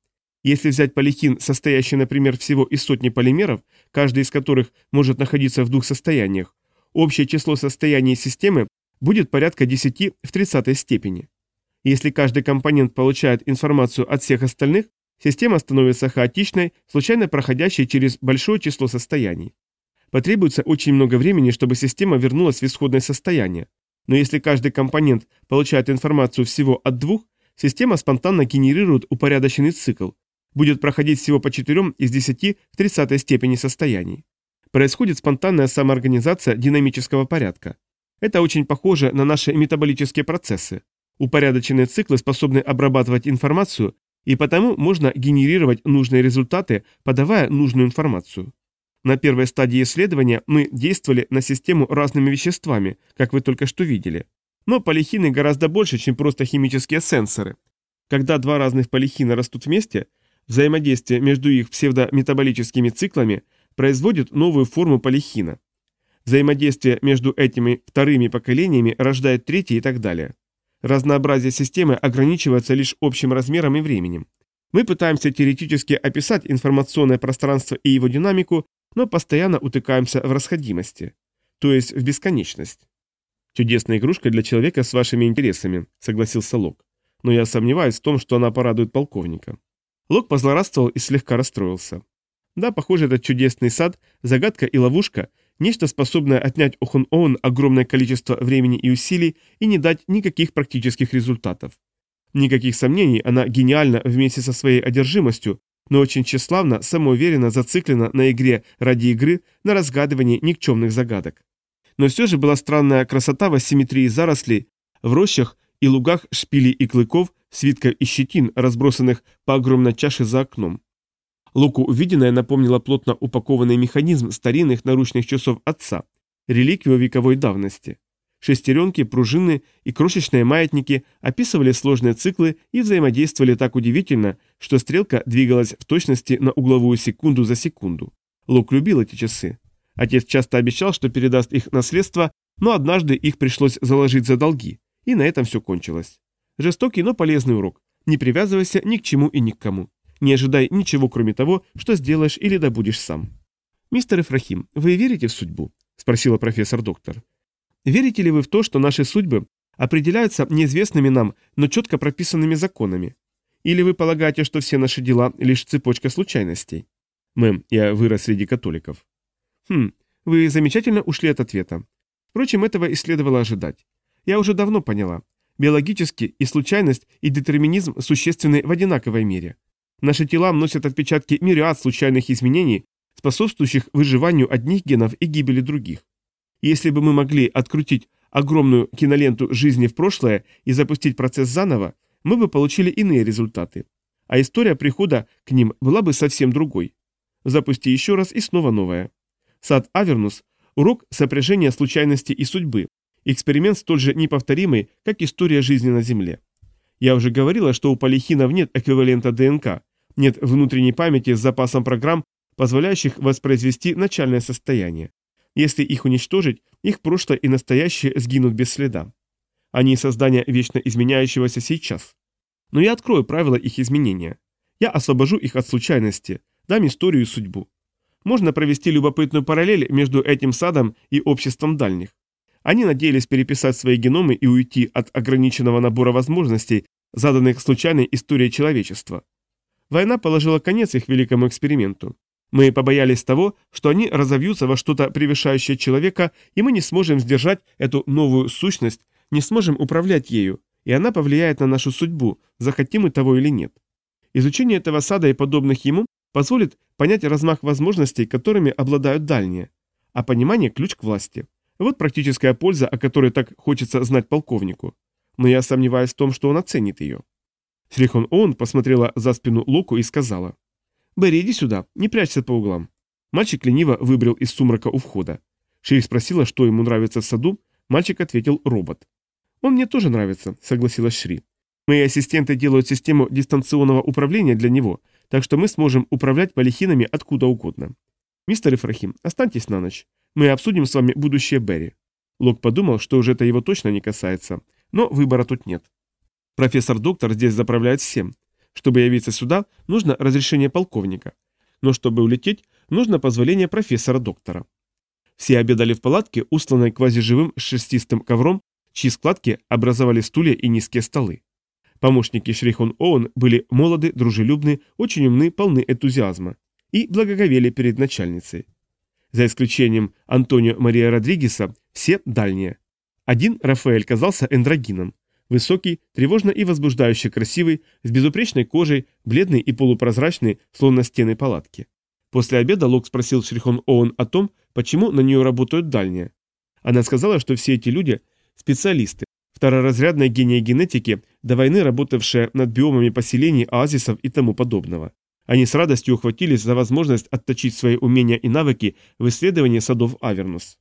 A: Если взять полихин, состоящий, например, всего из сотни полимеров, каждый из которых может находиться в двух состояниях, общее число состояний системы будет порядка 10 в 30 степени. Если каждый компонент получает информацию от всех остальных, система становится хаотичной, случайно проходящей через большое число состояний. Потребуется очень много времени, чтобы система вернулась в исходное состояние. Но если каждый компонент получает информацию всего от двух, система спонтанно генерирует упорядоченный цикл, будет проходить всего по 4 из 10 в 30 степени состояний. Происходит спонтанная самоорганизация динамического порядка. Это очень похоже на наши метаболические процессы. Упорядоченные циклы способны обрабатывать информацию, и потому можно генерировать нужные результаты, подавая нужную информацию. На первой стадии исследования мы действовали на систему разными веществами, как вы только что видели. Но полихины гораздо больше, чем просто химические сенсоры. Когда два разных полихина растут вместе, взаимодействие между их псевдометаболическими циклами производит новую форму полихина. Взаимодействие между этими вторыми поколениями рождает третье и так далее. Разнообразие системы ограничивается лишь общим размером и временем. Мы пытаемся теоретически описать информационное пространство и его динамику, но постоянно утыкаемся в расходимости, то есть в бесконечность. Чудесная игрушка для человека с вашими интересами, согласился Лок. Но я сомневаюсь в том, что она порадует полковника. Лок позлорадствовал и слегка расстроился. Да, похоже, этот чудесный сад, загадка и ловушка, нечто способное отнять у Хон-Оун огромное количество времени и усилий и не дать никаких практических результатов. Никаких сомнений, она гениальна вместе со своей одержимостью, но очень тщеславно, самоуверенно зациклена на игре ради игры, на разгадывании никчемных загадок. Но все же была странная красота в асимметрии зарослей, в рощах и лугах шпилей и клыков, свитков и щетин, разбросанных по огромной чаше за окном. Луку увиденное напомнило плотно упакованный механизм старинных наручных часов отца, реликвию вековой давности. Шестеренки, пружины и крошечные маятники описывали сложные циклы и взаимодействовали так удивительно, что стрелка двигалась в точности на угловую секунду за секунду. Лук любил эти часы. Отец часто обещал, что передаст их наследство, но однажды их пришлось заложить за долги, и на этом все кончилось. Жестокий, но полезный урок. Не привязывайся ни к чему и ни к кому. Не ожидай ничего, кроме того, что сделаешь или добудешь сам. «Мистер Ифрахим, вы верите в судьбу?» – спросила профессор-доктор. Верите ли вы в то, что наши судьбы определяются неизвестными нам, но четко прописанными законами? Или вы полагаете, что все наши дела – лишь цепочка случайностей? Мэм, я вырос среди католиков. Хм, вы замечательно ушли от ответа. Впрочем, этого и следовало ожидать. Я уже давно поняла. Биологически и случайность, и детерминизм существенны в одинаковой мере. Наши тела носят отпечатки мириад случайных изменений, способствующих выживанию одних генов и гибели других. Если бы мы могли открутить огромную киноленту жизни в прошлое и запустить процесс заново, мы бы получили иные результаты. А история прихода к ним была бы совсем другой. Запусти еще раз и снова новая. Сад Авернус – урок сопряжения случайности и судьбы, эксперимент столь же неповторимый, как история жизни на Земле. Я уже говорила, что у полихинов нет эквивалента ДНК, нет внутренней памяти с запасом программ, позволяющих воспроизвести начальное состояние. Если их уничтожить, их прошлое и настоящее сгинут без следа. Они создание вечно изменяющегося сейчас. Но я открою правила их изменения. Я освобожу их от случайности, дам историю и судьбу. Можно провести любопытную параллель между этим садом и обществом дальних. Они надеялись переписать свои геномы и уйти от ограниченного набора возможностей, заданных случайной историей человечества. Война положила конец их великому эксперименту. Мы побоялись того, что они разовьются во что-то превышающее человека, и мы не сможем сдержать эту новую сущность, не сможем управлять ею, и она повлияет на нашу судьбу, захотим мы того или нет. Изучение этого сада и подобных ему позволит понять размах возможностей, которыми обладают дальние. А понимание – ключ к власти. Вот практическая польза, о которой так хочется знать полковнику. Но я сомневаюсь в том, что он оценит ее. Срихон Оуэн посмотрела за спину Локу и сказала. «Берри, иди сюда, не прячься по углам». Мальчик лениво выбрел из сумрака у входа. Шерри спросила, что ему нравится в саду, мальчик ответил «робот». «Он мне тоже нравится», — согласилась Шри. «Мои ассистенты делают систему дистанционного управления для него, так что мы сможем управлять полихинами откуда угодно. Мистер Ифрахим, останьтесь на ночь. Мы обсудим с вами будущее Берри». Лок подумал, что уже это его точно не касается, но выбора тут нет. Профессор-доктор здесь заправляет всем, чтобы явиться сюда, нужно разрешение полковника. Но чтобы улететь, нужно позволение профессора-доктора. Все обедали в палатке, устланной квазиживым шерстистым ковром, чьи складки образовали стулья и низкие столы. Помощники Шрихон Оуэн были молоды, дружелюбны, очень умны, полны энтузиазма и благоговели перед начальницей. За исключением Антонио Мария Родригеса, все дальние. Один Рафаэль казался эндрогином, Высокий, тревожно и возбуждающе красивый, с безупречной кожей, бледный и полупрозрачный, словно стены палатки. После обеда Лок спросил Шрихон Оуэн о том, почему на нее работают дальние. Она сказала, что все эти люди – специалисты, второразрядные гении генетики, до войны работавшие над биомами поселений, оазисов и тому подобного. Они с радостью ухватились за возможность отточить свои умения и навыки в исследовании садов Авернус.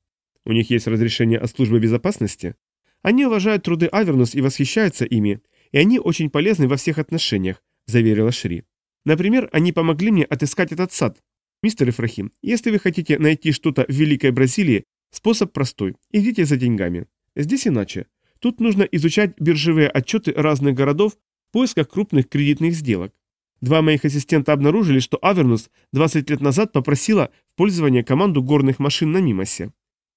A: У них есть разрешение от службы безопасности? Они уважают труды Авернус и восхищаются ими, и они очень полезны во всех отношениях», – заверила Шри. «Например, они помогли мне отыскать этот сад. Мистер Ифрахим, если вы хотите найти что-то в Великой Бразилии, способ простой. Идите за деньгами. Здесь иначе. Тут нужно изучать биржевые отчеты разных городов в поисках крупных кредитных сделок. Два моих ассистента обнаружили, что Авернус 20 лет назад попросила в пользование команду горных машин на Мимосе.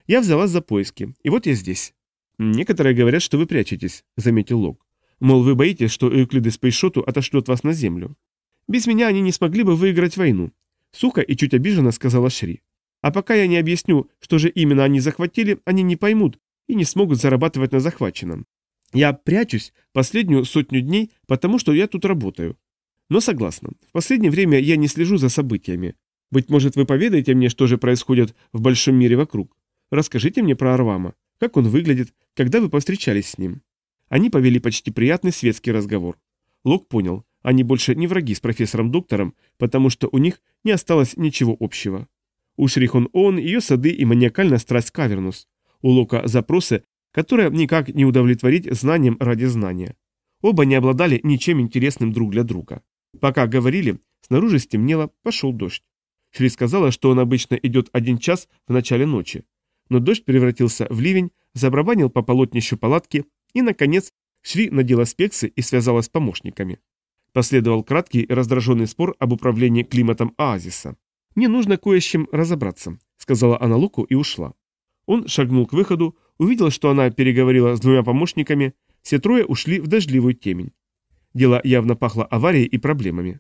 A: Я взялась за поиски, и вот я здесь. «Некоторые говорят, что вы прячетесь», — заметил Лок. «Мол, вы боитесь, что Эуклид из Пейшоту отошлет вас на землю. Без меня они не смогли бы выиграть войну. Сухо и чуть обиженно сказала Шри. А пока я не объясню, что же именно они захватили, они не поймут и не смогут зарабатывать на захваченном. Я прячусь последнюю сотню дней, потому что я тут работаю. Но согласна, в последнее время я не слежу за событиями. Быть может, вы поведаете мне, что же происходит в большом мире вокруг? Расскажите мне про Арвама, как он выглядит, когда вы повстречались с ним. Они повели почти приятный светский разговор. Лок понял, они больше не враги с профессором-доктором, потому что у них не осталось ничего общего. У Шрихон Оон ее сады и маниакальная страсть Кавернус. У Лока запросы, которые никак не удовлетворить знанием ради знания. Оба не обладали ничем интересным друг для друга. Пока говорили, снаружи стемнело, пошел дождь. Шри сказала, что он обычно идет один час в начале ночи. Но дождь превратился в ливень, забрабанил по полотнищу палатки, и, наконец, Шри надела спексы и связалась с помощниками. Последовал краткий и раздраженный спор об управлении климатом оазиса. «Мне нужно кое с чем разобраться», — сказала она Луку и ушла. Он шагнул к выходу, увидел, что она переговорила с двумя помощниками, все трое ушли в дождливую темень. Дело явно пахло аварией и проблемами.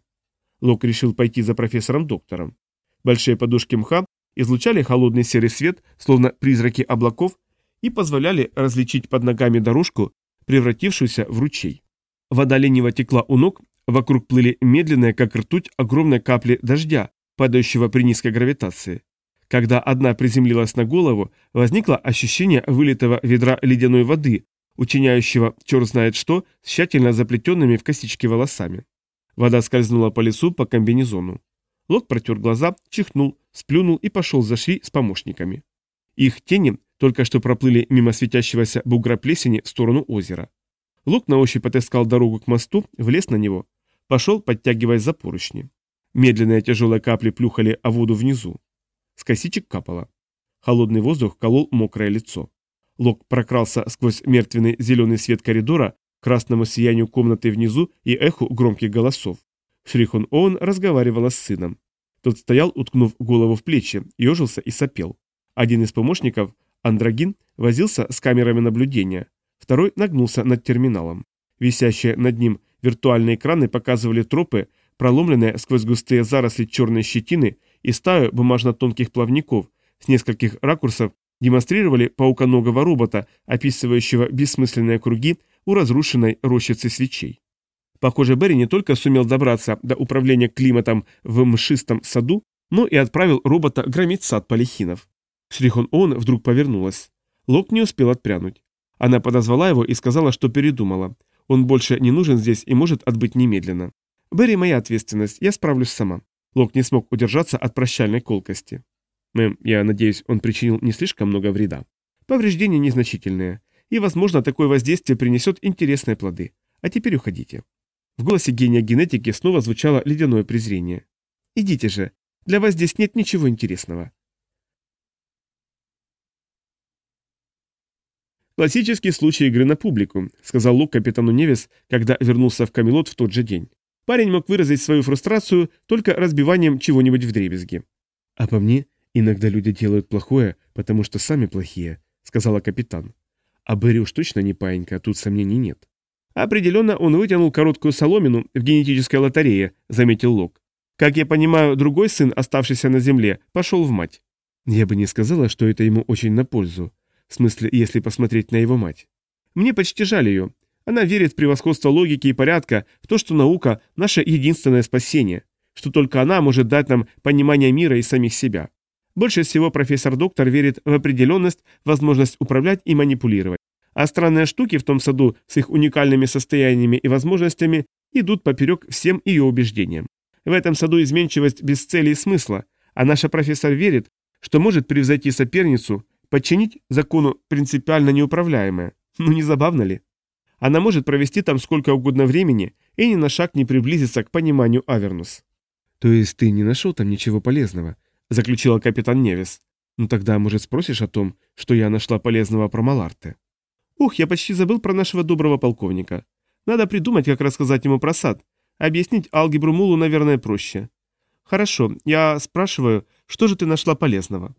A: Лок решил пойти за профессором-доктором. Большие подушки мха излучали холодный серый свет, словно призраки облаков, и позволяли различить под ногами дорожку, превратившуюся в ручей. Вода лениво текла у ног, вокруг плыли медленные, как ртуть, огромные капли дождя, падающего при низкой гравитации. Когда одна приземлилась на голову, возникло ощущение вылитого ведра ледяной воды, учиняющего черт знает что с тщательно заплетенными в косички волосами. Вода скользнула по лесу по комбинезону. Лок протер глаза, чихнул, сплюнул и пошел за шри с помощниками. Их тени только что проплыли мимо светящегося бугра плесени в сторону озера. Лок на ощупь отыскал дорогу к мосту, влез на него, пошел, подтягиваясь за поручни. Медленные тяжелые капли плюхали о воду внизу. С косичек капало. Холодный воздух колол мокрое лицо. Лок прокрался сквозь мертвенный зеленый свет коридора красному сиянию комнаты внизу и эху громких голосов. Шрихон Оуэн разговаривала с сыном. Тот стоял, уткнув голову в плечи, ежился и сопел. Один из помощников, Андрогин, возился с камерами наблюдения, второй нагнулся над терминалом. Висящие над ним виртуальные экраны показывали тропы, проломленные сквозь густые заросли черной щетины и стаю бумажно-тонких плавников, с нескольких ракурсов демонстрировали пауконогого робота, описывающего бессмысленные круги у разрушенной рощицы свечей. Похоже, Берри не только сумел добраться до управления климатом в мшистом саду, но и отправил робота громить сад полихинов. Шрихон Он вдруг повернулась. Лок не успел отпрянуть. Она подозвала его и сказала, что передумала. Он больше не нужен здесь и может отбыть немедленно. Берри моя ответственность, я справлюсь сама. Лок не смог удержаться от прощальной колкости. Мэм, я надеюсь, он причинил не слишком много вреда. Повреждения незначительные. И, возможно, такое воздействие принесет интересные плоды. А теперь уходите. В голосе гения генетики снова звучало ледяное презрение. «Идите же. Для вас здесь нет ничего интересного». «Классический случай игры на публику», — сказал Лук капитану Невис, когда вернулся в Камелот в тот же день. Парень мог выразить свою фрустрацию только разбиванием чего-нибудь в дребезги. «А по мне, иногда люди делают плохое, потому что сами плохие», — сказала капитан. «А Берри уж точно не паинька, тут сомнений нет». «Определенно он вытянул короткую соломину в генетической лотерее», — заметил Лок. «Как я понимаю, другой сын, оставшийся на земле, пошел в мать». Я бы не сказала, что это ему очень на пользу. В смысле, если посмотреть на его мать. Мне почти жаль ее. Она верит в превосходство логики и порядка, в то, что наука – наше единственное спасение, что только она может дать нам понимание мира и самих себя. Больше всего профессор-доктор верит в определенность, возможность управлять и манипулировать. А странные штуки в том саду с их уникальными состояниями и возможностями идут поперек всем ее убеждениям. В этом саду изменчивость без цели и смысла, а наша профессор верит, что может превзойти соперницу, подчинить закону принципиально неуправляемое. Ну не забавно ли? Она может провести там сколько угодно времени и ни на шаг не приблизиться к пониманию Авернус. «То есть ты не нашел там ничего полезного?» – заключила капитан Невис. «Ну тогда, может, спросишь о том, что я нашла полезного про Маларте?» «Ух, я почти забыл про нашего доброго полковника. Надо придумать, как рассказать ему про сад. Объяснить алгебру Мулу, наверное, проще. Хорошо, я спрашиваю, что же ты нашла полезного?»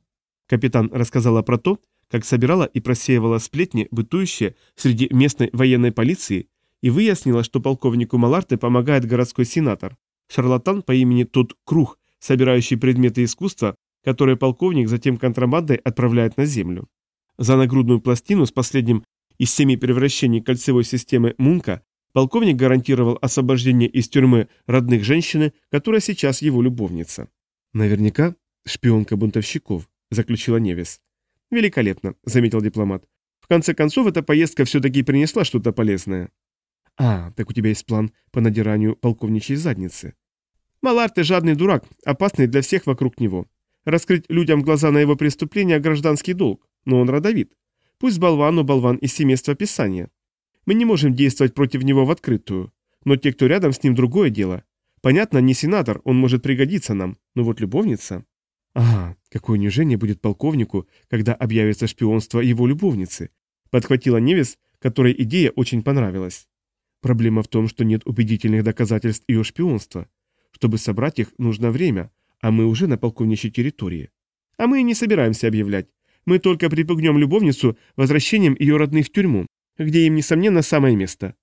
A: Капитан рассказала про то, как собирала и просеивала сплетни, бытующие среди местной военной полиции, и выяснила, что полковнику Маларте помогает городской сенатор, шарлатан по имени Тот Круг, собирающий предметы искусства, которые полковник затем контрабандой отправляет на Землю. За нагрудную пластину с последним из семи превращений кольцевой системы Мунка полковник гарантировал освобождение из тюрьмы родных женщины, которая сейчас его любовница. Наверняка шпионка бунтовщиков, заключила Невис. Великолепно, заметил дипломат. В конце концов, эта поездка все-таки принесла что-то полезное. А, так у тебя есть план по надиранию полковничьей задницы. Малар, ты жадный дурак, опасный для всех вокруг него. Раскрыть людям глаза на его преступления – гражданский долг, но он родовит. Пусть болван, но болван из семейства Писания. Мы не можем действовать против него в открытую, но те, кто рядом с ним, другое дело. Понятно, не сенатор, он может пригодиться нам, но вот любовница... Ага, какое унижение будет полковнику, когда объявится шпионство его любовницы, подхватила Невис, которой идея очень понравилась. Проблема в том, что нет убедительных доказательств ее шпионства. Чтобы собрать их, нужно время, а мы уже на полковничьей территории. А мы и не собираемся объявлять. Мы только припугнем любовницу возвращением ее родных в тюрьму, где им, несомненно, самое место.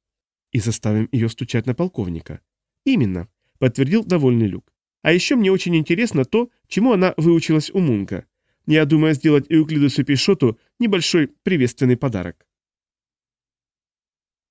A: И заставим ее стучать на полковника. Именно, подтвердил довольный Люк. А еще мне очень интересно то, чему она выучилась у Мунка. Я думаю сделать Эуклидусу Пишоту небольшой приветственный подарок.